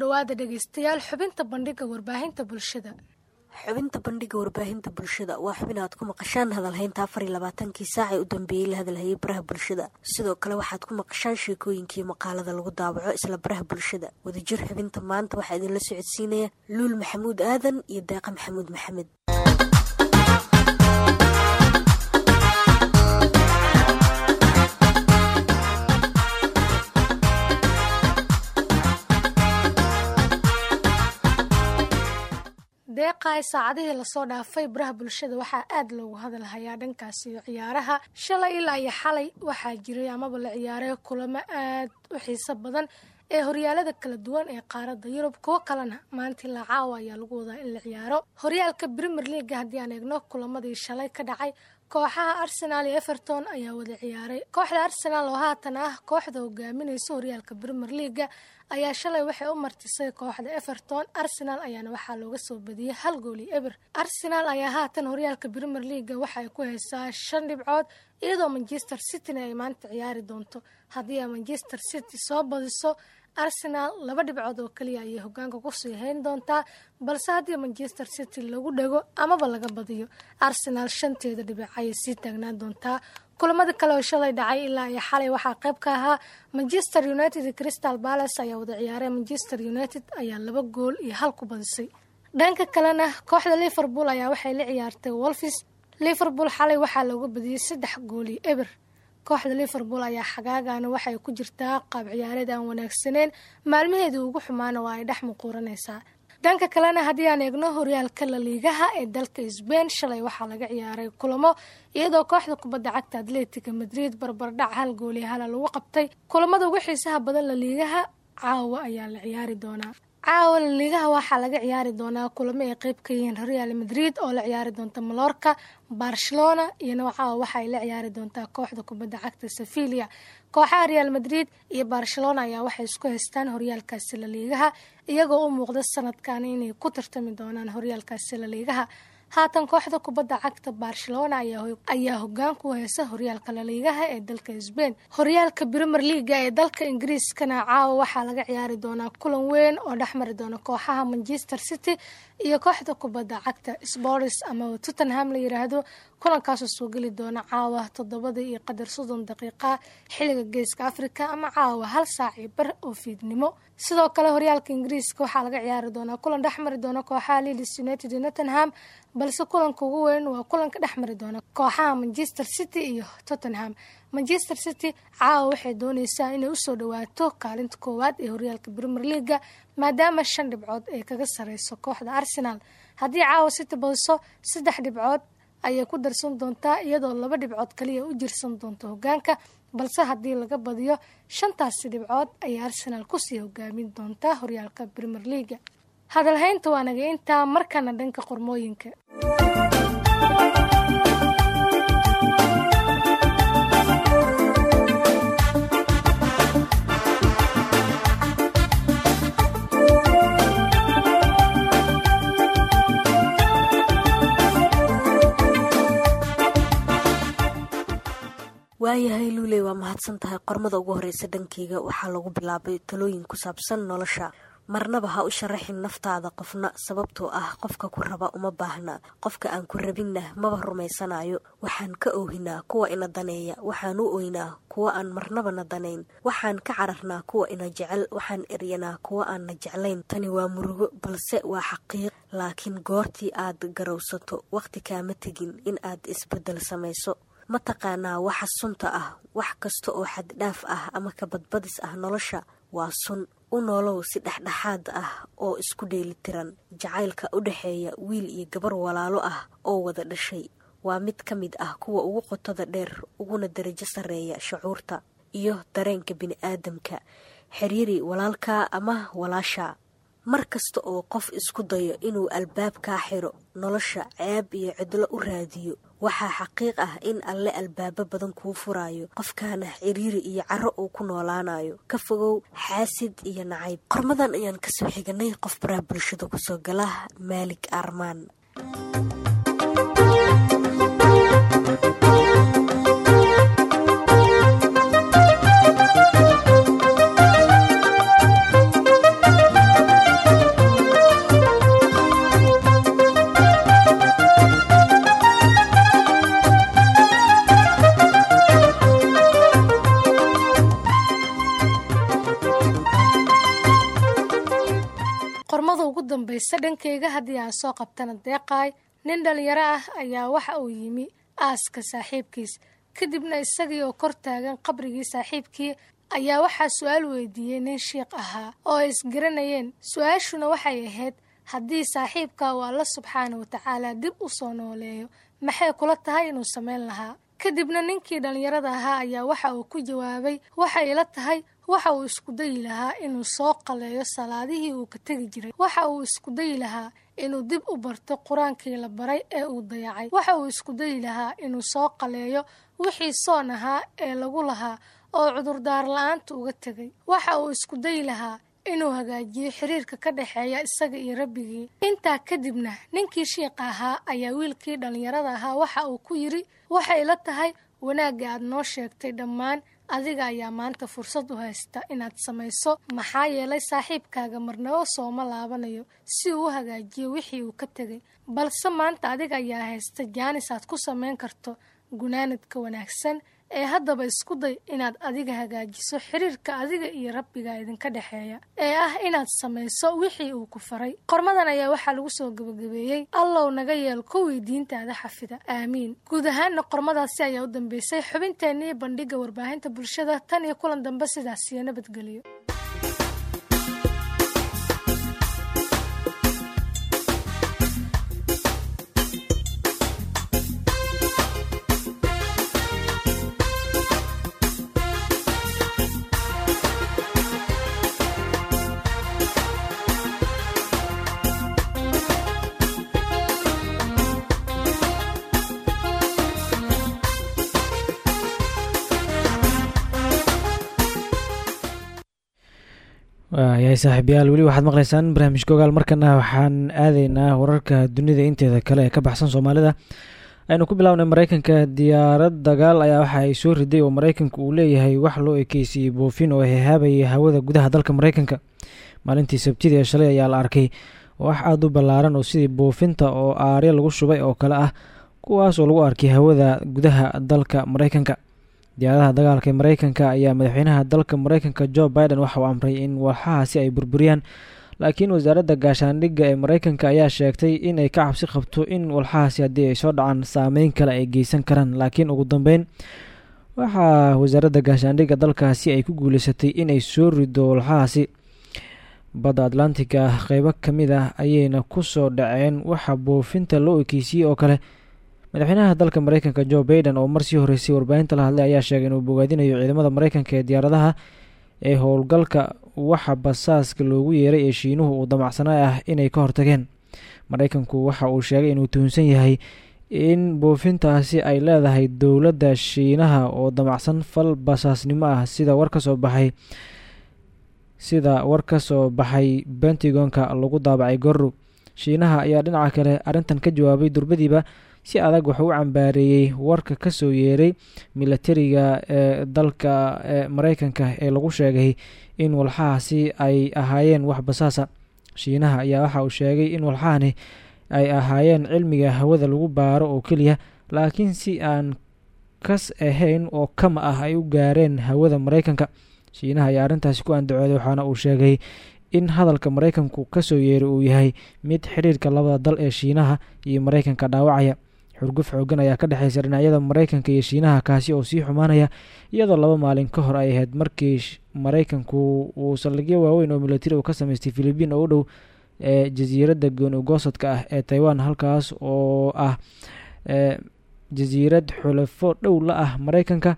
dhawaada dhegaystayaal xubinta bandhiga warbaahinta bulshada. Xubinta bandhiga warbaahinta bulshada waa xubin aad ku maqashaan hadalhaynta afar iyo labaatankii saac ee u dambeeyey la hadalhayay baraha bulshada. Sidoo kale waxaad ku maqashaan sheekooyinkii maqaalada lagu daawaco isla baraha bulshada. Wadajir xubinta maanta waxaa idinla socodsiinaya luul maxamuud aadan iyo deeqa maxamuud maxamed deeqaay saacadihii la soo dhaafay baraha bulshada waxaa aad loogu hadalhayaa dhankaasi iyo ciyaaraha. Shalay ilaa iyo xalay waxaa jiray amaba la ciyaaray kulamo aad u xiiso badan ee horyaalada kala duwan ee qaaradda yurub. Kuwo kalena maanta ilaa caawa ayaa lagu wadaa in la ciyaaro. Horyaalka premier leaga haddii aan eegno kulamadii shalay ka dhacay kooxaha arsenaal iyo everton ayaa wada ciyaaray. Kooxda arsenaal oo haatan ah kooxda hogaaminaysa horyaalka premier leaga ayaa shalay waxay u martisay kooxda everton. Arsenal ayaana waxaa looga soo badiyey hal gooli eber. Arsenal ayaa haatan horyaalka premier leaga waxa ay ku haysaa shan dhibcood iyadoo manchester cityna ay maanta ciyaari doonto. Haddii ay manchester city soo badiso arsenaal laba dhibcood oo keliya ayay hogaanka ku sii hayn doontaa balse haddii manchester city lagu dhego amaba laga badiyo arsenaal shanteeda dhibic ayay sii taagnaan doontaa. Kulamada kale oo shalay dhacay ilaa iyo xalay waxaa qayb ka ahaa manchester united iyo crystal palace ayaa wada ciyaaray. Manchester united ayaa laba gool iyo hal ku badisay. Dhanka kalena kooxda liverpool ayaa waxay la ciyaartay wolfis liverpool xalay waxaa looga badiyey saddex gool iyo eber kooxda liverpool ayaa xagaagana waxay ku jirtaa qaab ciyaareed aan wanaagsaneyn maalmaheedii ugu xumaana waa ay dhex muquuranaysaa. Dhanka kalena haddii aan eegno horyaalka laliigaha ee dalka sbain shalay waxaa laga ciyaaray kulamo iyadoo kooxda kubadda cagta atletica madrid barbardhac hal gooli hala lagu qabtay. Kulamada ugu xiisaha badan laliigaha caawa ayaa la ciyaari doonaa caawa laliigaha waxaa laga ciyaari doonaa kulamo ay qeyb ka yihiin real madrid oo la ciyaari doonta malorka barcelona iyona caawa waxa ay la ciyaari doontaa kooxda kubadda cagta sevilia kooxaha real madrid iyo barcelona ayaa waxay isku haystaan horyaalkaasi laliigaha iyagoo u muuqda sanadkan inay ku tartami doonaan horyaalkaasi laliigaha haatan kooxda kubadda cagta barcelona ayaa hogaan ku haysa horyaalka laliigaha ee dalka sbain horyaalka premier leaga ee dalka ingiriiskana caawa waxaa laga ciyaari doonaa kulan weyn oo dhexmari doona kooxaha manchester city iyo kooxda kubadda cagta sports ama tottenham la yiraahdo kulankaasoo soo geli doona caawa toddobada iyo qadar soddon daqiiqa xilliga geeska africa ama caawa hal saac iyo bar oo fiidnimo. Sidoo kale horyaalka ingiriiska waxaa laga ciyaari doonaa kulan dhexmari doona kooxaha leeds united iyo nottenham balse kulanka ugu weyn waa kulanka dhexmari doona kooxaha manchester city iyo tottenham. Manchester city caawa waxay dooneysaa inay u soo dhawaato kaalinta koowaad ee horyaalka premier leaga maadaama shan dhibcood ay kaga sareyso kooxda arsenal. Haddii caawa city badiso saddex dhibcood ayay ku darsan doontaa iyadoo laba dhibcood kaliya u jirsan doonto hogaanka balse haddii laga badiyo shantaasi dhibcood ayay arsenaal ku sii hogaamin doontaa horyaalka premier leaga hadalhaynta waa naga intaa markana dhanka qormooyinka waayahay luuley waa mahadsan tahay qormada ugu horeysa dhankeyga waxaa lagu bilaabay talooyin ku saabsan nolosha. Marnaba ha u sharaxin naftaada qofna sababtoo ah qofka ku raba uma baahna. Qofka aan ku rabinna maba rumaysanayo. Waxaan ka oohinaa kuwa ina daneeya. Waxaan u oynaa kuwa aan marnabana danayn waxaan ka cararnaa kuwa ina jecel. Waxaan eryanaa kuwa aanna jeclayn. Tani waa murugo balse waa xaqiiq. Laakiin goortii aad garowsato wakhti kaama tegin in aad isbeddel samayso ma taqaanaa waxa sunta ah wax kasta oo xaddhaaf ah ama ka badbadis ah nolosha. Waa sun u noolow si dhexdhexaad ah oo isku dheelitiran jacaylka u dhexeeya wiil iyo gabar walaalo ah oo wada dhashay. Waa mid ka mid ah kuwa ugu qotada dheer uguna darajo sarreeya shucuurta iyo dareenka bini'aadamka xiriiri walaalka ama walaasha. Mar kasta oo qof isku dayo inuu albaab kaa xiro nolosha ceeb iyo cidlo u raadiyo waxaa xaqiiq ah in alle albaabo badan kuu furaayo qofkaana ciriiri iyo caro uu ku noolaanayo. Ka fogow xaasid iyo nacayb. Qormadan ayaan ka soo xiganay qof baraha bulshada ku soo gala maalig armaan dambaysa dhankayga haddii aan soo qabtana deeqaay nin dhalinyaro ah ayaa waxa uu yimi aaska saaxiibkiis. Kadibna isagii oo kor taagan qabrigii saaxiibkii ayaa waxaa su'aal weydiiyey nin shiikh ahaa oo ay isgaranayeen su'aashuna waxay ahayd haddii saaxiibka uu alla subxaana wa tacaala dib u soo nooleeyo maxay kula tahay inuu samayn lahaa? Kadibna ninkii dhallinyarada ahaa ayaa waxa uu ku jawaabay waxay ila tahay waxa uu isku dayi lahaa inuu soo qaleeyo salaadihii uu ka tegi jiray. Waxa uu isku dayi lahaa inuu dib u barto qur'aankii la baray ee uu dayacay. Waxa uu isku dayi lahaa inuu soo qaleeyo wixii soon ahaa ee lagu lahaa oo cudurdaar la'aanta uga tegay. Waxa uu isku dayi lahaa inuu hagaajiyo xiriirka ka dhexeeya isaga iyo rabbigii. Intaa kadibna ninkii shiiqa ahaa ayaa wiilkii dhallinyarada ahaa waxa uu ku yidhi waxay la tahay wanaagga aad noo sheegtay dhammaan adiga ayaa maanta fursad u haysta inaad samayso. Maxaa yeelay saaxiibkaaga marnabo sooma laabanayo si uu u hagaajiyo wixii uu ka tegay. Balse maanta adiga ayaa haysta jaanis aad ku samayn karto gunaanadka wanaagsan ee haddaba isku day inaad adiga hagaajiso xiriirka adiga iyo rabbiga idinka dhexeeya ee ah inaad samayso wixii uu ku faray. Qormadan ayaa waxaa lagu soo gebagabeeyey allow naga yeel kuwii diintaada xafida. Aamiin. Guud ahaanna qormadaasi ayaa u dambeysay xubinteennii bandhigga warbaahinta bulshada tan iyo kulan dambe sidaas iyo nabadgelyo saaxiibayaal weli waxaad maqlaysaan barnaamijka ogaal. Markana waxaan aadaynaa wararka dunida inteeda kale ee ka baxsan soomaalida. Aynu ku bilownay mareykanka diyaarad dagaal ayaa waxa ay soo riday oo mareykanka uu leeyahay wax loo ekeysiiyey boofin oo hehaabayay hawada gudaha dalka mareykanka maalintii sabtidii ee shalay ayaa la arkay. Wax aada u ballaaran oo sidii boofinta oo aarya lagu shubay oo kale ah kuwaas oo lagu arkay hawada gudaha dalka mareykanka diyaaradaha dagaalka mareykanka ayaa madaxweynaha dalka mareykanka jo biden waxa uu amray in walxahaasi ay burburiyaan. Laakiin wasaaradda gaashaandhigga ee mareykanka ayaa sheegtay inay ka cabsi qabto in walxahaasi haddii ay soo dhacaan saameyn kale ay geysan karaan. Laakiin ugu dambeyn waxaa wasaaradda gaashaandhigga dalkaasi ay ku guuleysatay inay soo rido walxahaasi. Badda atlantiga qeybo ka mid ah ayayna ku soo dhaceen waxa boofinta loo ekeysiiyey oo kale madaxweynaha dalka mareykanka jo baiden oo mar sii horeysay warbaahinta la hadlay ayaa sheegay inuu bogaadinayo ciidamada mareykanka ee diyaaradaha ee howlgalka waxa basaaska loogu yeeray ee shiinuhu uu damacsanaa ah inay ka hortageen. Mareykanku waxa uu sheegay inuu tuhunsan yahay in boofintaasi ay leedahay dowladda shiinaha oo damacsan fal basaasnimo ah sida war ka soo baxay sida war ka soo baxay bentagonka lagu daabacay gorru shiinaha ayaa dhinaca kale arrintan ka jawaabay durbadiiba si adag wuxuu u cambaareeyey warka ka soo yeeray milatariga ee dalka mareykanka ee lagu sheegay in walxahaasi ay ahaayeen wax basaasa shiinaha ayaa waxa uu sheegay in walxahani ay ahaayeen cilmiga hawada lagu baaro oo keliya laakiin si aan kas ahayn oo kama ah ay u gaareen hawada mareykanka shiinaha ayaa arrintaasi ku andacooday waxaana uu sheegay in hadalka mareykanku ka soo yeeray uu yahay mid xiriirka labada dal ee shiinaha iyo mareykanka dhaawacaya xurguf xoogan ayaa ka dhexeysa dhinacyada mareykanka iyo shiinaha kaasi oo sii xumaanaya iyadoo laba maalin ka hor ay ahayd markii mareykanku uu saldhigyo waaweyn oo milatari uu ka sameystay philibiin oo u dhow ee jasiiradda gooni ugoosadka ah ee taiwan halkaas oo ah jasiirad xulafo dhow la ah mareykanka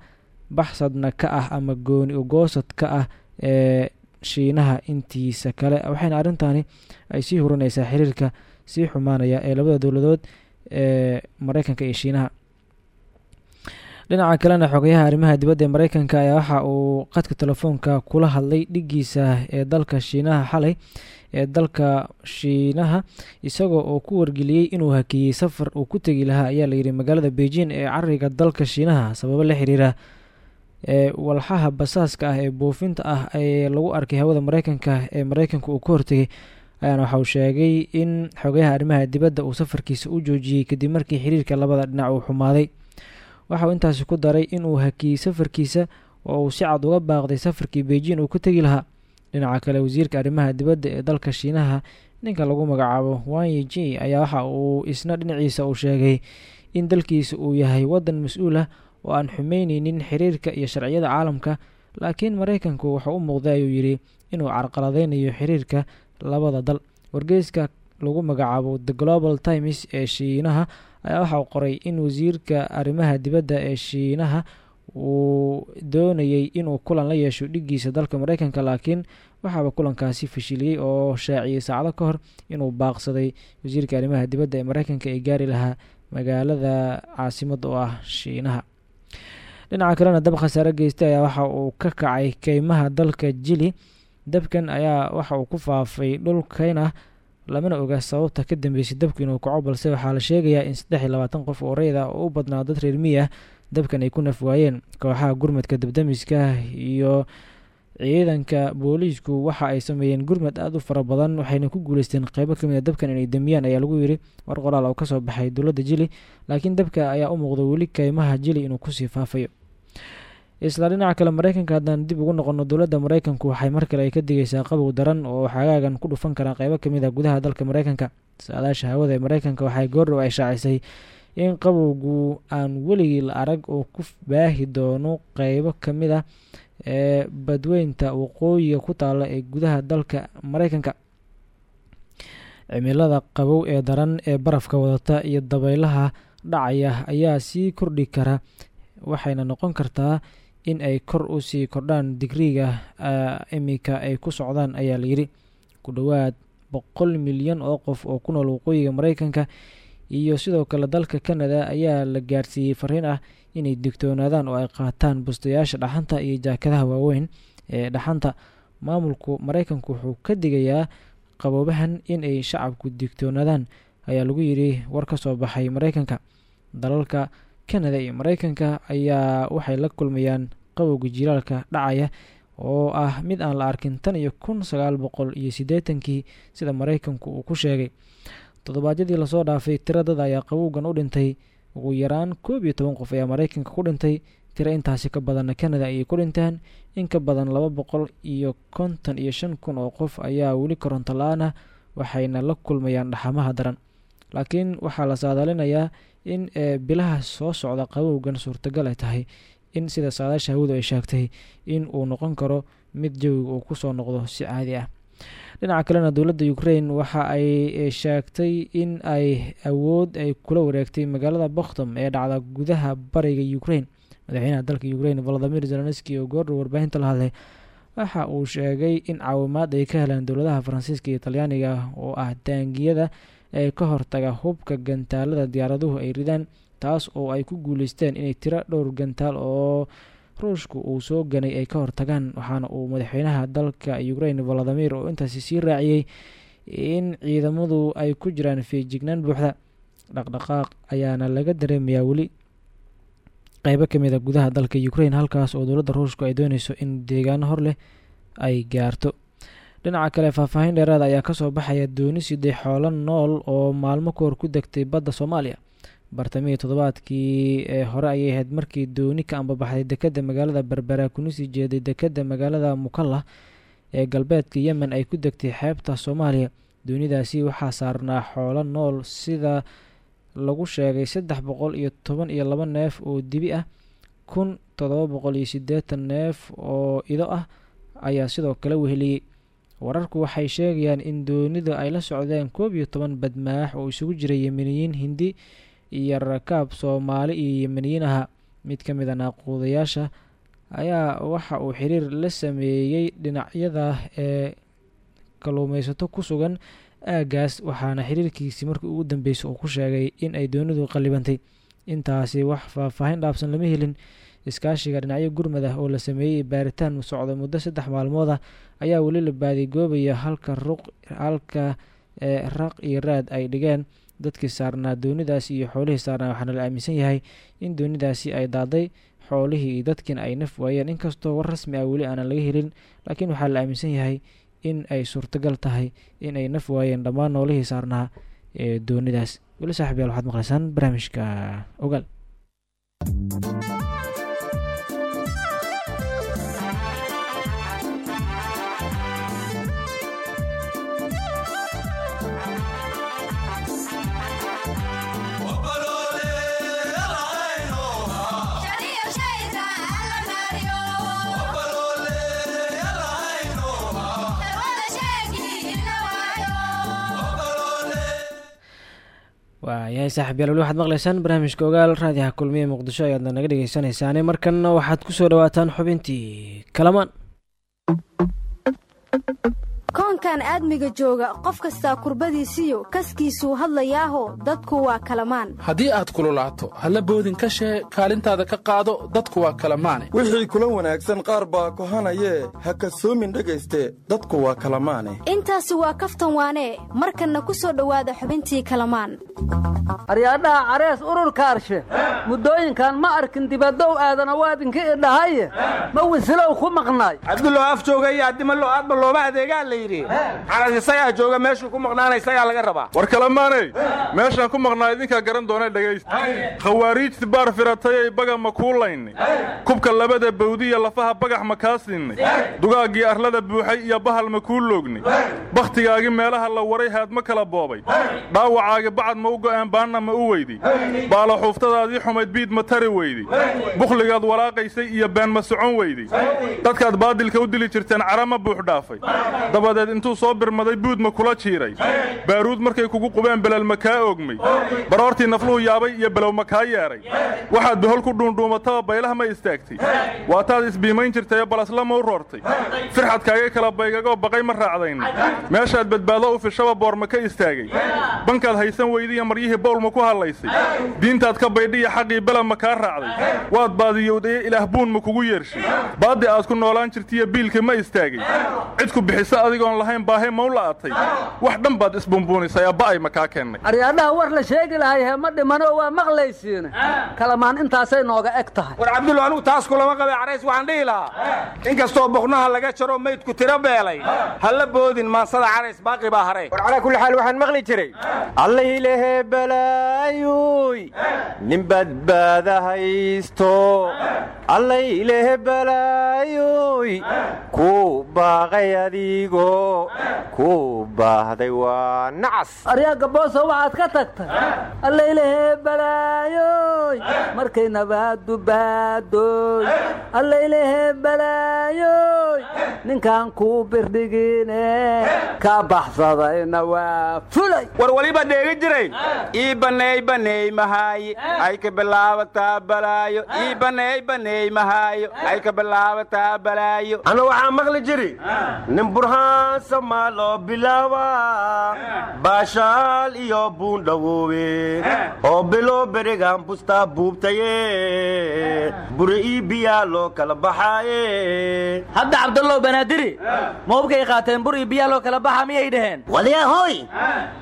baxsadna ka ah ama gooni ugoosad ka ah ee shiinaha intiisa kale. Waxayna arrintani ay sii hurineysaa xiriirka sii xumaanaya ee labada dowladood ee mareykanka iyo shiinaha. Dhinaca kalena xogayaha arrimaha dibadda ee mareykanka ayaa waxa uu qadka telefoonka kula hadlay dhigiisa ee dalka shiinaha xalay ee dalka shiinaha isagoo oo ku wargeliyey inuu hakiyey safar uu ku tegi lahaa ayaa layidhi magaalada beijing ee cariga dalka shiinaha sababo la xiriira ee walxaha basaaska ah ee buufinta ah ee lagu arkay hawada mareykanka ee mareykanka uu ka hortegay ayaana waxa uu sheegay in xogayaha arrimaha dibadda uu safarkiisa u joojiyey kadib markii xiriirka labada dhinac uu xumaaday. Waxa uu intaasi ku daray inuu hakiyey safarkiisa oo uu si cad uga baaqday safarkii beijing uu ka tegi lahaa. Dhinaca kale wasiirka arrimaha dibadda ee dalka shiinaha ninka lagu magacaabo wanyi ji ayaa waxa uu isna dhinaciisa uu sheegay in dalkiisa uu yahay waddan mas'uul ah oo aan xumeyneynin xiriirka iyo sharciyada caalamka laakiin mareykanku wuxuu u muuqday ayuu yidhi inuu carqaladeynayo xiriirka labada dal. Wargeyska lagu magacaabo the global times ee shiinaha ayaa waxa uu qoray in wasiirka arrimaha dibadda ee shiinaha uu doonayey inuu kulan la yeesho dhigiisa dalka mareykanka laakiin waxaaba kulankaasi fashiliyey oo shaaciyey saacado ka hor inuu baaqsaday wasiirka arrimaha dibadda ee mareykanka ee gaari lahaa magaalada caasimadda oo ah shiinaha. Dhinaca kalena dab khasaare geystay ayaa waxa uu ka kacay keymaha dalka jili dabkan ayaa waxa uu ku faafay dhul keyn ah lamana oga sababta ka dambeysay dabku inuu kaco balse waxaa la sheegayaa in saddex iyo labaatan qof oo rayid ah oo u badnaa dad reer miyi ah dabkan ay ku naf waayeen kooxaha gurmadka dabdamiska iyo ciidanka booliisku. Waxa ay sameeyeen gurmad aada u fara badan waxayna ku guuleysteen qeybo ka mid a dabkan inay damiyaan ayaa lagu yidhi war qoraal oo ka soo baxay dowladda jili. Laakiin dabka ayaa u muuqda weli keymaha jili inuu ku sii faafayo isla dhinaca kale mareykanka haddaan dib ugu noqono dowladda mareykanku waxay mar kale ay ka digeysaa qabow daran oo xagaagan ku dhufan karaan qeybo ka mid a gudaha dalka mareykanka saadaasha hawada ee mareykanka waxay goordhow ay shaacisay in qabowgu aan weligii la arag oo ku baahi doono qeybo ka mid ah ee badweynta waqooyiga ku taala ee gudaha dalka mareykanka cimilada qabow ee daran ee barafka wadata iyo dabeylaha dhacaya ayaa sii kordhi kara waxayna noqon kartaa in ay kor u sii kordhaan digriga imika ay ku socdaan ayaa layidhi ku dhowaad boqol milyan oo qof oo ku nool waqooyiga mareykanka iyo sidoo kale dalka canada ayaa la gaarsiiyey fariin ah inay digtoonaadaan oo ay qaataan bustayaasha dhaxanta iyo jaakadaha waaweyn ee dhaxanta. Maamulku mareykanku wuxuu ka digayaa qaboobahan in ay shacabku digtoonaadaan ayaa lagu yidhi war ka soo baxay mareykanka dalalka canada iyo mareykanka ayaa waxay la kulmayaan qabowga jilaalka dhacaya oo ah mid aan la arkin tan iyo kun sagaal boqol iyo siddeetankii sida mareykanku uu ku sheegay. Toddobaadyadii la soo dhaafay tiro dad ayaa qabowgan u dhintay. Ugu yaraan koob iyo toban qof ayaa mareykanka ku dhintay. Tiro intaasi ka badanna canada ayay ku dhinteen in ka badan laba boqol iyo konton iyo shan kun oo qof ayaa weli koronto la'aan waxayna la kulmayaan dhaxamaha daran laakiin waxaa la saadaalinayaa in bilaha soo socda qabowgan suurtagal ay tahay in sida saadaasha hawadu ay sheegtay in uu noqon karo mid jawiga uu ku soo noqdo si caadi ah. Dhinaca kalena dowladda ukrain waxa ay sheegtay in ay awood ay kula wareegtay magaalada bokhtom ee dhacda gudaha bariga ukrain madaxweynaha dalka ukrain valadimir zelenski oo goordhow warbaahinta la hadlay waxa uu sheegay in caawimaad ay ka helaan dowladaha faransiiska iyo talyaaniga oo ah taangiyada ee ka hortaga hubka gantaalada diyaaraduhu ay ridaan taas oo ay ku guuleysteen inay tiro dhowr gantaal oo ruushku uu soo ganay ay ka hortagaan. Waxaana uu madaxweynaha dalka ukrain valadimir oo intaasi sii raaciyey in ciidamadu ay ku jiraan feejignaan buuxda. Dhaqdhaqaaq ayaana laga dareemayaa weli qeybo ka mid a gudaha dalka ukraine halkaas oo dowladda ruushku ay dooneyso in deegaano hor leh ay gaarto dhinaca kale faahfaahin dheeraada ayaa ka soo baxaya dooni siday xoolo nool oo maalmo kahor ku degtay badda soomaaliya. Bartamihii toddobaadkii ee hore ayay ahayd markii dooni ka ambabaxday dekedda magaalada berbera kuna sii jeeday dekedda magaalada mukalla ee galbeedka yemen ay ku degtay xeebta soomaaliya. Doonidaasi waxaa saarnaa xoolo nool sida lagu sheegay saddex boqol iyo toban iyo laba neef oo dibi ah kun toddoba boqol iyo siddeetan neef oo ido ah ayaa sidoo kale weheliyey wararku waxay sheegayaan in doonida ay la socdeen koob iyo toban badmaax oo isugu jiray yemeniyiin hindi iyo rakaab soomaali iyo yemeniyiin aha mid ka mid a naaquudayaasha ayaa waxa uu xiriir la sameeyey dhinacyada ee kalluumeysato ku sugan aagaas waxaana xiriirkiisii markii ugu dambeysay uu ku sheegay in ay doonidu qallibantay. Intaasi wax faahfaahin dhaafsan lama helin iskaashiga dhinacyo gurmad ah oo la sameeyey baaritaan socda muddo saddex maalmood ah ayaa weli la baadigoobaya halka ruq halka ee raq iyo raad ay dhigeen. Dadkii saarnaa doonidaasi iyo xoolihii saarnaa waxaana la aaminsan yahay in doonidaasi ay daaday xoolihii iyo dadkiina ay naf waayeen. Inkastoo war rasmi ah weli aanan laga helin laakiin waxaa la aaminsan yahay in ay suurtagal tahay in ay naf waayeen dhammaan noolihii saarnaa ee doonidaas. Weli saaxib yaal waxaad maqlaysaan barnaamijka ogaal waayahay saaxib yaal weli waxaad maqlaysaan barnaamijka ogaal raadiyaha kulmiye muqdisho ayaadna naga dhegeysanaysaane markanna waxaad ku soo dhawaataan xubintii kalamaan koonkan aadmiga jooga qof kastaa kurbadiisiyo kaskiisuu hadlayaaho dadku waa kalamaan. Haddii aad kululaato halla boodin ka shee kaalintaada ka qaado dadku waa kalamaane. Wixii kula wanaagsan qaar baa kohanayee ha kasoomin dhegayste dadku waa kalamaane. Intaasi waa kaftan waanee markanna ku soo dhowaada xubintii kalamaan. Aryaadhaha carees ururka arshe muddooyinkan ma arkin dibadow aadana waadinka idhahaye? Ma wisilow ku maqnaay? Cabdulow af jooga iyo addimalo aadba looma adeegaa la yidhi? Caras isagaa jooga meeshuu ku maqnaana isagaa laga rabaa? War kalamaaney meeshaan ku maqnaa idinkaa garan doona dhegaysta khawaariijti baar firatayay baga ma kuulayni kubka labada bawdiya lafaha bagax ma kaa siinni dugaaggii arlada buuxay iyo bahal ma kuu loogni. Bakhtigaagii meelaha la waray haad ma kala boobay. Dhaawacaagi bacad ma u go'een baanna ma u weydi. Baala xuuftadaadii xumayd biid ma tari weydi. Bukhligaad walaaqaysay iyo been ma socon weydi. Dadkaad baadilka u dili jirteen cara ma buux dhaafay dabadeed intuu soo birmaday buud ma kula jiiray. Baaruud markay kugu qubeen belel ma kaa oogmay baroortii nafluhu yaabay iyo below ma kaa yeedhay waxaad bahol ku dhuundhuumataba baylaha ma istaagtay. Waataad isbiimayn jirtayoo balasla ma u roortay. Firxadkaaga kala baygagoo baqay ma raacdayni meeshaad badbaado u fishaba boor ma ka istaagay. Bankaad haysan weydiiya maryihii bowl ma ku hallaysay. Diintaad ka baydhiya xaqii bela ma kaa raacday. Waad baadiyowdaye ilaah buun ma kugu yeershay baaddi aad ku noolaan jirtiiyo biilka ma istaagay. Cid ku bixisa adigoon lahayn baahe ma u la'atay wax dhan baad isbumbuunisay abba'ay ma kaa keennay aryaadhaha war la sheegi lahay hee ma dhimano waa maqlaysiine kalamaan intaasay nooga eg tahay. War cabdulla anugu taas kulama qabay carays waxaan dhihi lahaa. Inkastoo boqnaha laga jaro maydku tiro beelay. Ha la boodin maansada carays baaqi baa haray. War calaa kulli xaal waxaan maqli jiray. Allahilehe balaayuy nin badbaada haysto. Allahilehe balaayuy ku baaqay adigo ku baahday waa nacas. Aryaagga booso waxaad ka tagtay allaylehe balaayoy. Markay nabaadu baadoy allaylehe balaayoy. Ninkaan kuu birdhigine ka baxsadayna waa fulay. War weliba dheegi jiray. Ii baneey baneey mahaaye ay ka bilaabataa balaayo. Ii baneey baneey mahaayo. Ay ka bilaabataa balaayo. Ana waxaa maqli jiri. Nin burhaan samaaloo bilaaba baashaal iyo buundhawoowe oo bilo berigaan bustaa buubta qaataye bure ii biyaa loo kala baxaaye hadda cabdallow banaadiri mawbkay qaateen bur biyaa loo kala baxa miyay dhaheen wadayahoy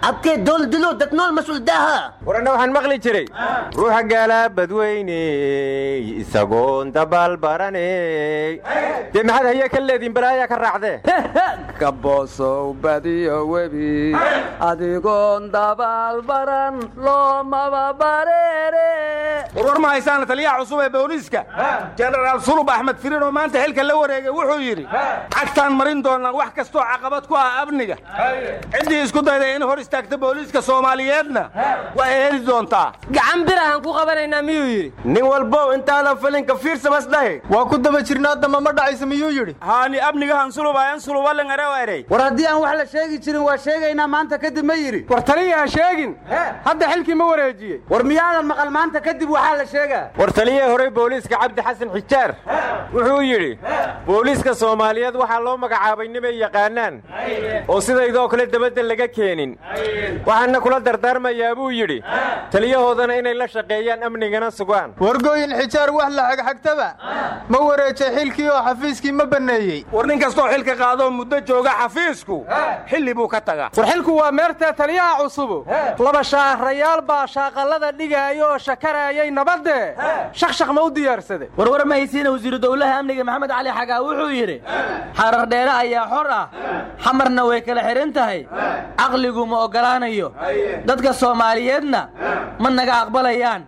abkee dooldilo dadnool masuldaha waranna waxaan maqli jiray. Ruuxa gaalaa badweyne isagoon dabaal baraney dee maxaad haye ka leediin balaayaa ka raacdee <laughs> kaboosow badiyo webi adigoon dabaal baran loomaba bareere warwar ma haysaana taliyaha cusub ee booliiska. Jenaraal sulub axmed firin oo maanta xilka la wareegay wuxuu yidhi cagtaan marin doonaa wax kastoo caqabad ku ah amniga. Ciddii isku dayday in hor istaagta booliiska soomaaliyeedna way heli doontaa. Gacan birahan ku qabanaynaa miyuu yidhi? Nin walbow intaadan filinka fiirsamas dhahe waa ku daba jirnaa damba ma dhacaysa miyuu yidhi? Haani amnigahan sulubayan sulubalangarewaerey war haddii aan wax la sheegi jirin waa sheegaynaa maanta kadib ma yidhi war taliya ha sheegin? Hadda xilkii ma wareejiyey. War miyaadan maqal maanta kadib waxaa la sheegaa. War taliyihii horey booliiska cabdi xasan xijaar. Wuxuu yidhi booliiska soomaaliyeed waxaa loo magacaabay nimay yaqaanaan. Oo sidaydoo kale dabadda laga keenin. Waxaana kula dardaarmayaa buu yidhi taliyahoodana inay la shaqeeyaan amnigana sugaan. Wargooyin xijaar wax la xagxagtaba. Ma wareejay xilkii oo xafiiskii ma banneeyey. War nin kastoo xilka qaadoo muddo jooga xafiisku xilli buu ka tagaa. War xilku waa meertee taliyaha cusubu. Laba shaahrayaal baa shaaqallada dhigaayo oo shakaraayay nabadde. Shaqshaq ma u diyaarsade. Warwar ma haysiina wasiiru dowlaha amniga maxamed cali xagaa wuxuu yidhi xarar dheere ayaa xor ah. Xamarna way kala xidhan tahay. Caqligu ma oggolaanayo. Dadka soomaaliyeedna ma naga aqbalayaan.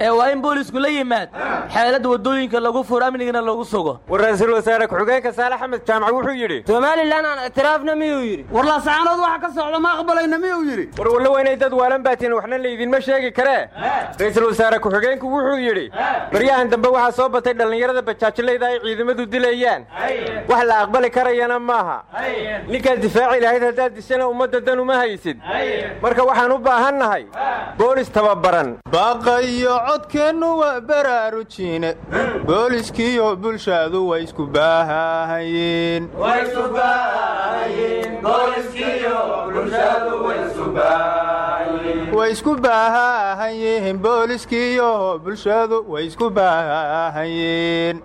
Ee waa in boolisku la yimaad. Xeelad waddooyinka lagu furo amnigana lagu sugo. War ra'iisul wasaare ku-xigeenka saale xamed jaamac wuxuu yidhi somalilan aan ictiraafna miyuu yidhi? War laasacaanood waxa ka socda ma aqbalayna miyuu yidhi? War wallo waa inay dad waalan baatiin waxna laydinma sheegi karee ra'iisul wasaare ku-xigeenku wuxuu yidhi baryahan dambe waxaa soo batay dhallinyarada bajaajilayda ay ciidamadu dilayaan. Wax la aqbali karayana maaha. Ninkaad difaaci lahayd haddaad dishana ummadda dan uma haysid. Marka waxaan u baahannahay boolis tababaran. Baaqayo codkeennu waa baraarujine booliskiyo bulshadu way isku baahahayeen way isku baahahayeen booliskiyo bulshadu way isku baahahayeen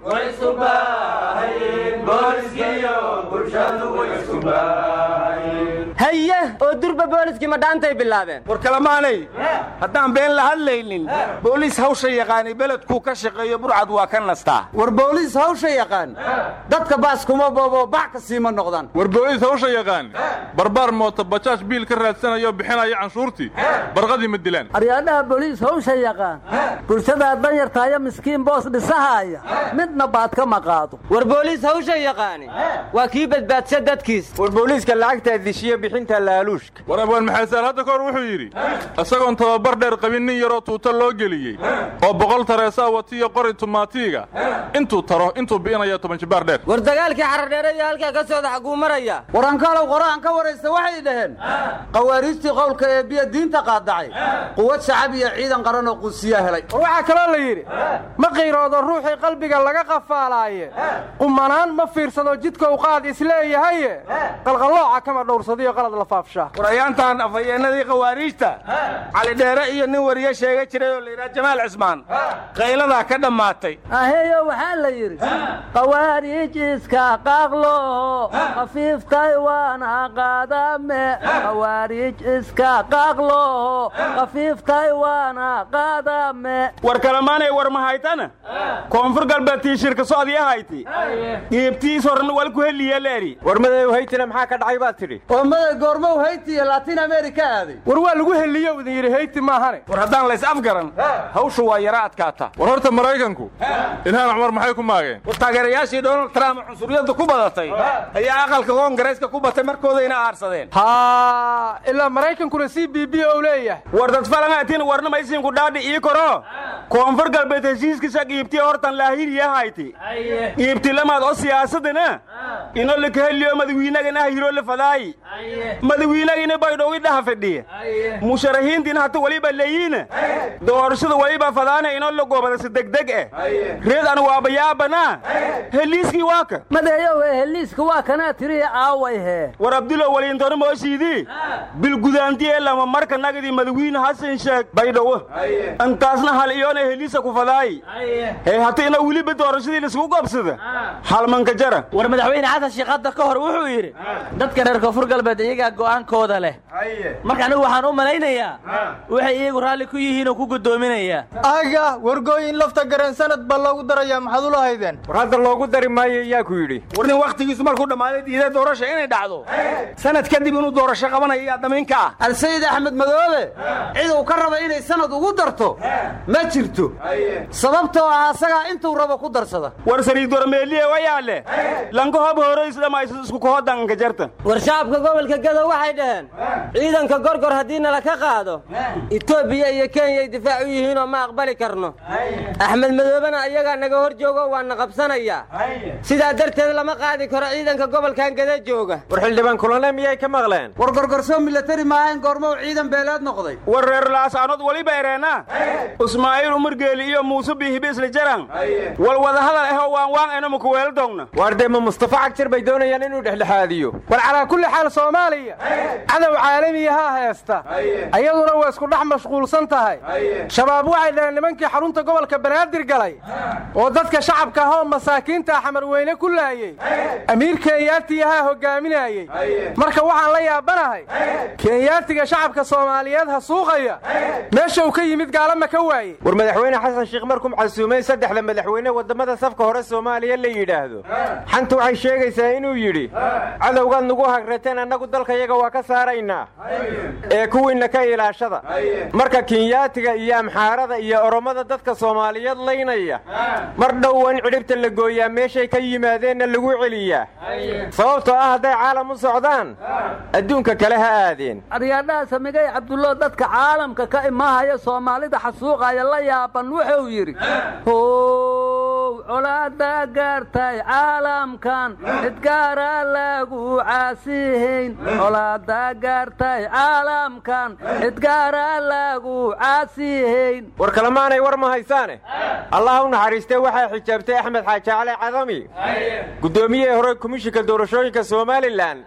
haye oo durba booliskii ma dhaantay bilaabeen war kalamaanay haddaan been la hadlaynin booliis hawsha yaqaanay beledkuu ka shaqeeyo burcad waa ka nastaa war booliis hawsha yaqaan. Dadka baas kuma boobo bac ka siima noqdaan war booliis hawsha yaqaan barbaar mooto bajaaj biil ka raadsanayo bixinaya canshuurtii barqadii ma dilaan. Aryaadhaha booliis hawsha yaqaan bulshadaa danyartaayo miskiin boos dhisahaaya midna baad kama qaado war booliis hawsha yaqaani waa kii badbaadsha dadkiis. War booliiska lacagtaa dishiyo bixinta laaluushka. War abwaan maxaysaal hadda kahor wuxuu yidhi isagoon tababar dheer qabin nin yaroo tuuta loo geliyey oo boqol tareesaa watiyo qori tumaatiiga intuu taro intuu bi'inaya toban jibaar dheer. War dagaalkii xaradheere iyo halkaa ka socda xaguu maraya warankaalow qoraan ka waraysta waxay dhaheen. Qawaariijtii qowlka ee biyo diinta qaadacay. Quwad shacab iyo ciidan qaran oo quusiyaa helay. War waxaa kaloo la yidhi ma qiiroodo ruuxii qalbiga laga qafaalaaye? Qumanaan ma fiirsado jidka u qaad isleeyahaye qalqallooca kama dhowrsadiyo qalad la faafshaa. War ayaantaan afhayeennadii khawaariijta cali dheere iyo nin wariye sheega jiray oo layidhaha jamaal cismaan qayladaa ka dhammaatay. Aheeyo waxaa la yidhi qawaariij iska qaaqlo khafiiftay waana qaadame qawaariij iska qaaqlo. Khafiiftay waana qaadame war kalamaanay war ma haytana? Koonfur galbeedtii shirka socdiya hayti? Dhiibtiis horn wal ku heliya leeri. War maday haytina maxaa ka dhacay baad tidhi? Oo maday goormow hayti iyo latin america aaday. War waa lagu heliyo idin yidhi hayti maahane. War haddaan lays afgaran hawshu waa yara adkaata. War horta maraykanku ilhaan cumar maxay ku maageen? War taageerayaashii donald trump cunsuriyadda ku badatay ayaa aqalka koongareeska ku batay markoodayna aarsadeen haa ilaa maraykankuna c b b ou leeyahay war dad falangaatin warnamaysiinku dhaadhi ii koro koonfur galbeed heshiiskiisa qiibtii hortan laahiriya hayti qiibti lamaad oo siyaasadana ino lakaheliyo madawiinagana hiro la fadaayi madawiinagina baydhowi dhaha fadhiya musharahiintiina hata waliba leeyiina doorashada waliba fadaana ino la goobadasa degdeg eh. Reed an waabayaabana heliiskii waa ka madeeyowe heliiska waa kanaa aaway hee war abdulo waliintona mooshiidii bilgudaantiye lama marka nagadii madawiine hasan sheeg baydhowo intaasna hal iyoona heliisa ku fadaayi hee hata ina weliba doorashadii la isku qabsada halmanka jara. War madaxweyne xasan sheekh hadda ka hor wuxuu yidhi dadka reer koonfur galbeed iyagaa go'aankooda leh. Marka anigu waxaan u malaynayaa waxay iyagu raalli ku yihiin oo ku guddoominayaa. Aga wargooyin lafta gareen sanad baa loogu darayaa maxaad ula haydeen war hadda loogu dari maayo yaa ku yidhi. War nin wakhtigiisu markuu dhammaaday diiday doorasha inay dhacdo. Sanad kadib inuu doorasho qabanayo yaa damiinka. Ah alsayid axmed madoobe cid uu ka raba inay sanad ugu darto ma jirto. Sababtoo ah asagaa intuu rabo ku darsada. War sariidormeeliye wayaale lanka hob hore isdhamaysa isku kohodanka jarta. War shacabka gobolka gado waxay dhaheen ciidanka gorgor haddii nala ka qaado etoobiya iyo kenyay difaac u yihiinoo ma aqbali karno. Axmed madoobena ayagaa naga hor joogo waana qabsanayaa sidaa darteed lama qaadi karo ciidanka gobolkan gada jooga. War xildhibaan kulane miyay ka maqleen. War gorgorsoo milatari maahayn goormow ciidan beeleed noqday. War reer laasaanood waliba ereena. Ismaaciil umargeeli iyo muuse bihibi isla jaran wal wadahadal ahoo waan waan ena makuweelo downa. Waar dee ma mustafa cagjar bay doonayaan inuu dhexdhexaadiyo. War calaa kulli xaal soomaaliya. Cadow caalamiyahaa heesta ayaduna waa isku dhex mashquulsan tahay. Shabaab waxay dhaheen nimankii xarunta gobolka banaadir galay oo dadka shacabka ahoo masaakiinta xamar weyne ku laayey amiir kenyaatiyahaa hoggaaminayey marka waxaan la yaabanahay kenyaatiga shacabka soomaaliyeed ha suuqaya. Meesha uu ka yimid gaalama ka waaye. War madaxweyne xasan sheekh markuu casuumay saddexda madaxweyne waddamada safka hore soomaaliya la yidhaahdo. Xanta waxay sheegaysaa inuu yidhi cadowgaad nagu hagrateen annagu dalkayaga waa ka saaraynaa ee kuwiinna ka ilaashada. Marka kenyaatiga iyo amxaarada iyo oromada dadka soomaaliyeed laynaya mar dhow in cidhibta la gooyaa meeshay ka yimaadeenna lagu celiyaa sababtoo ah hadday caalam u socdaan adduunka kale ha aadeen aryaadhaha samigay cabdullo dadka caalamka ka imaahaya soomaalida xasuuqaya la yaaban wuxuu yidhi colaada gaartay caalamkan cidgaara lagu caasihayn colaada gaartay caalamkan cidgaara lagu caasihayn war kalemaanay war ma haysaane? Allah u naxariistee waxaa xijaabtay axmed xaaji cali cadami guddoomiyihii hore komishinka doorashooyinka somalilan.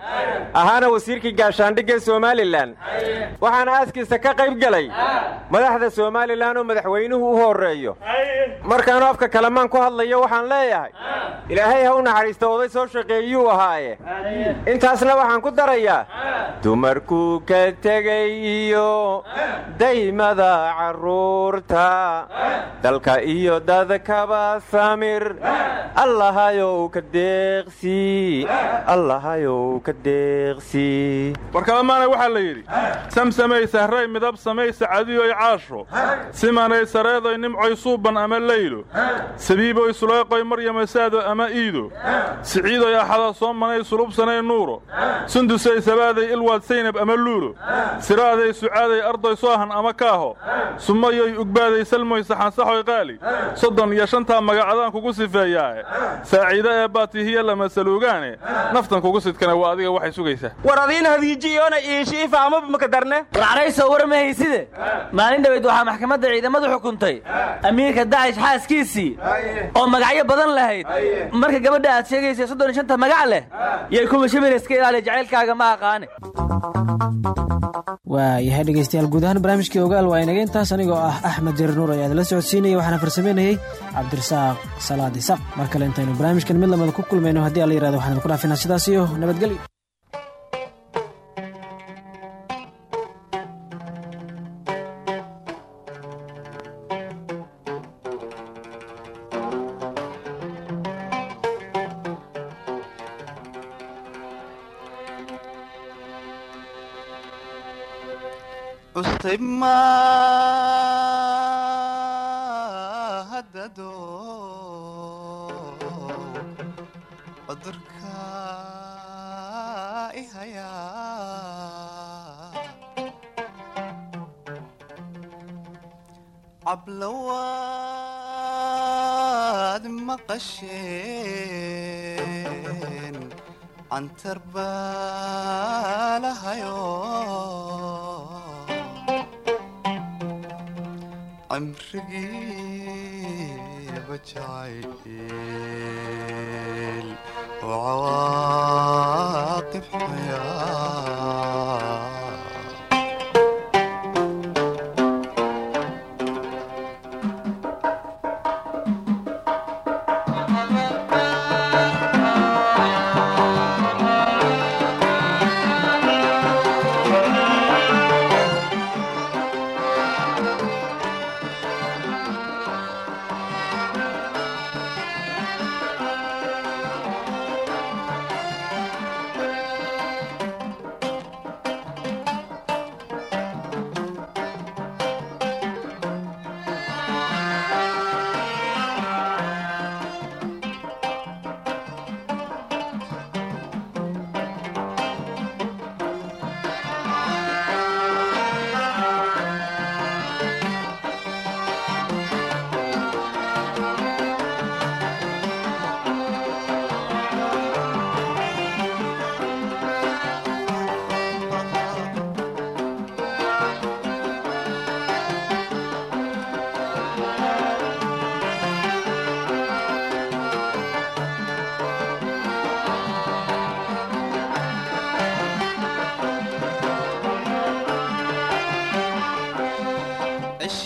Ahaana wasiirkii gaashaandhigga somalilan. Waxaana aaskiisa ka qayb gelay madaxda somalilan oo madaxweynuhu u horeeyo markaanu afka kalamaan ku hadlayo waxaan leeyahay. Ilaahay ha u naxariista oday soo shaqeeyuu ahaaye. Intaasna waxaan ku darayaa. Dumarkuu ka tegay iyo daymada carruurta. Dalka iyo dadkaba samir allahayow ka deeqsii allahayow ka deeqsii war kalamaana waxaa la yidhi samsamay sahray midab samay sacadiyoy caasho. Simanay sareedoy nimcoy suuban ama leylo sabiiboy suleeqoy maryama saado ama iido. Siciidoy axada soomanay sulubsanay nuuro. Sundusay sabaaday ilwaad saynab ama luulo siraaday sucaaday ardoy soohan ama kaaho. Sumayoy ugbaaday salmoy saxansaxoy qaali. Soddon iyo shantaa magacadaan kugu sifeeyaae saaciida ee baatihiya lama saluugaane naftan kugu sidkana waa adiga waxay sugaysaa. War adiina hadiijiyoona iishiifa amaba maka darne? Warcarayso war ma hayside maalin dhaweyd waxaa maxkamadda ciidamadu xukuntay. Amiirka dacish xaaskiisii oo magacyo badan lahayd. Marka gabadha aad sheegaysa soddon iyo shanta magac leh yay kuwa shabeelle iska ilaaliya jacaylkaaga ma aqaane waayahay dhegaystayaal guud ahaan barnaamijkii ogaal waa inaga intaas anigoo ah axmed jarir nuur ayaad la socodsiinaya waxaana farsamaynayey cabdirasaaq salaad isaaq mar kale intaynu barnaamijkan mid lamada ku kulmayno haddii alla yiraahdo waxaan idinku dhaafinaa sidaas iyo nabadgelyo custay ma haddado cudurka i hayaa cablawaad maqasheen cantar baa lahayo cimrigii bajacayl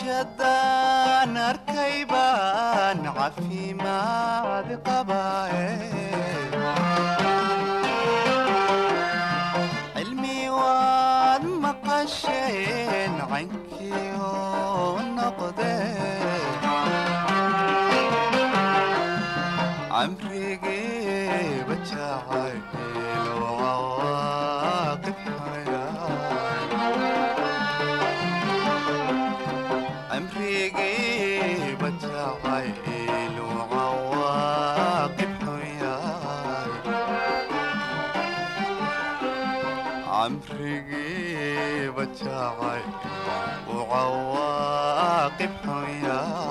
cishadaan arkay baan caafimaad qabaaye cilmi waad maqasheen caynkiyo noqde camrigii bajacayl وعواقب حياي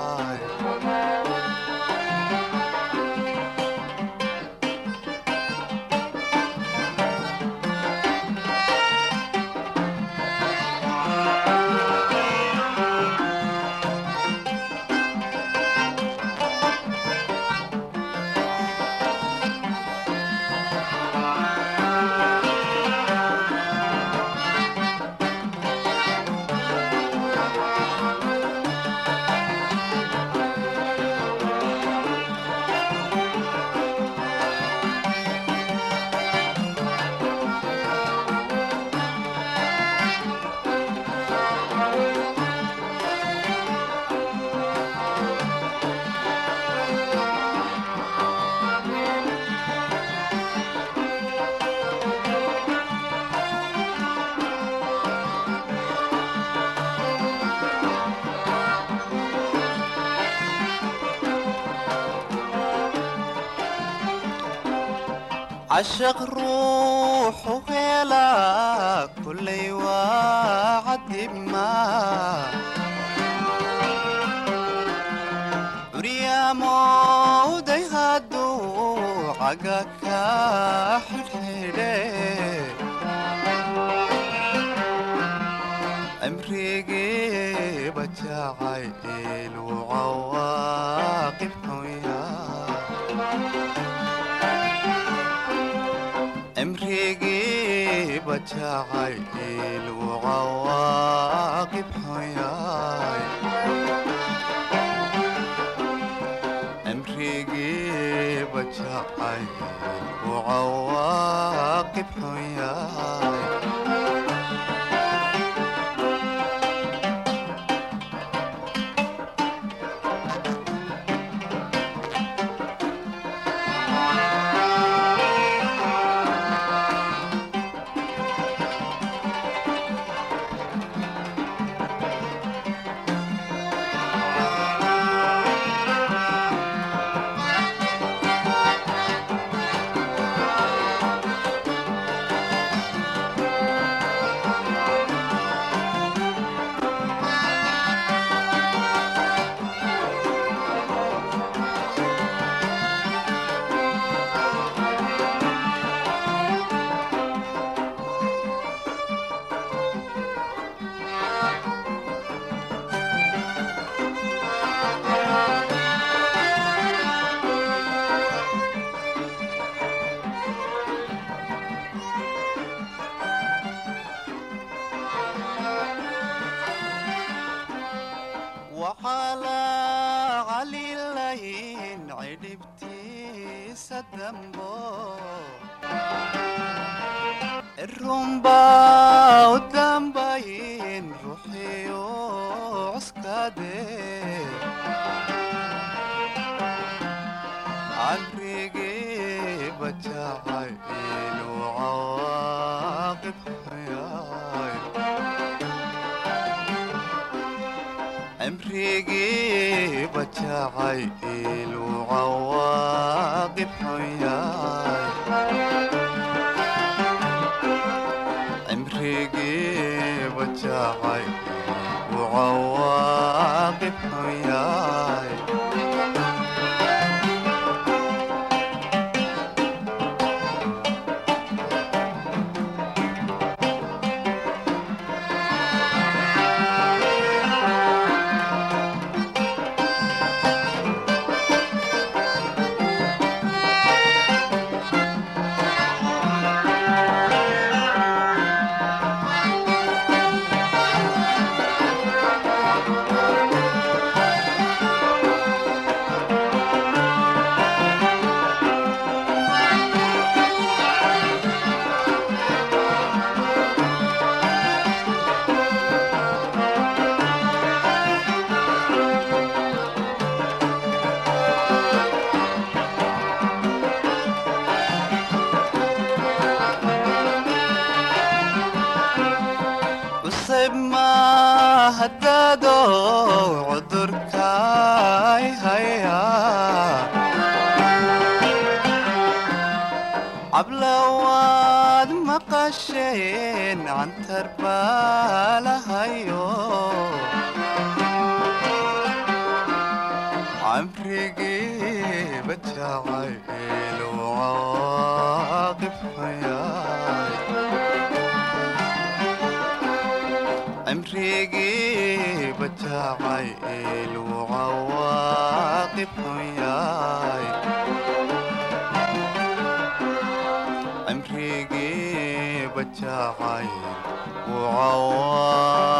عشق روح هلا كل وعد ما بريا مودي هادو عقاك حلحلي امريقي بتعيل وعواقب جacayl jacayl وcawaaqib xyay cimrigii bajacay ilu cawaaqib xoya حبيب وياي عمري جيبك عين وعواي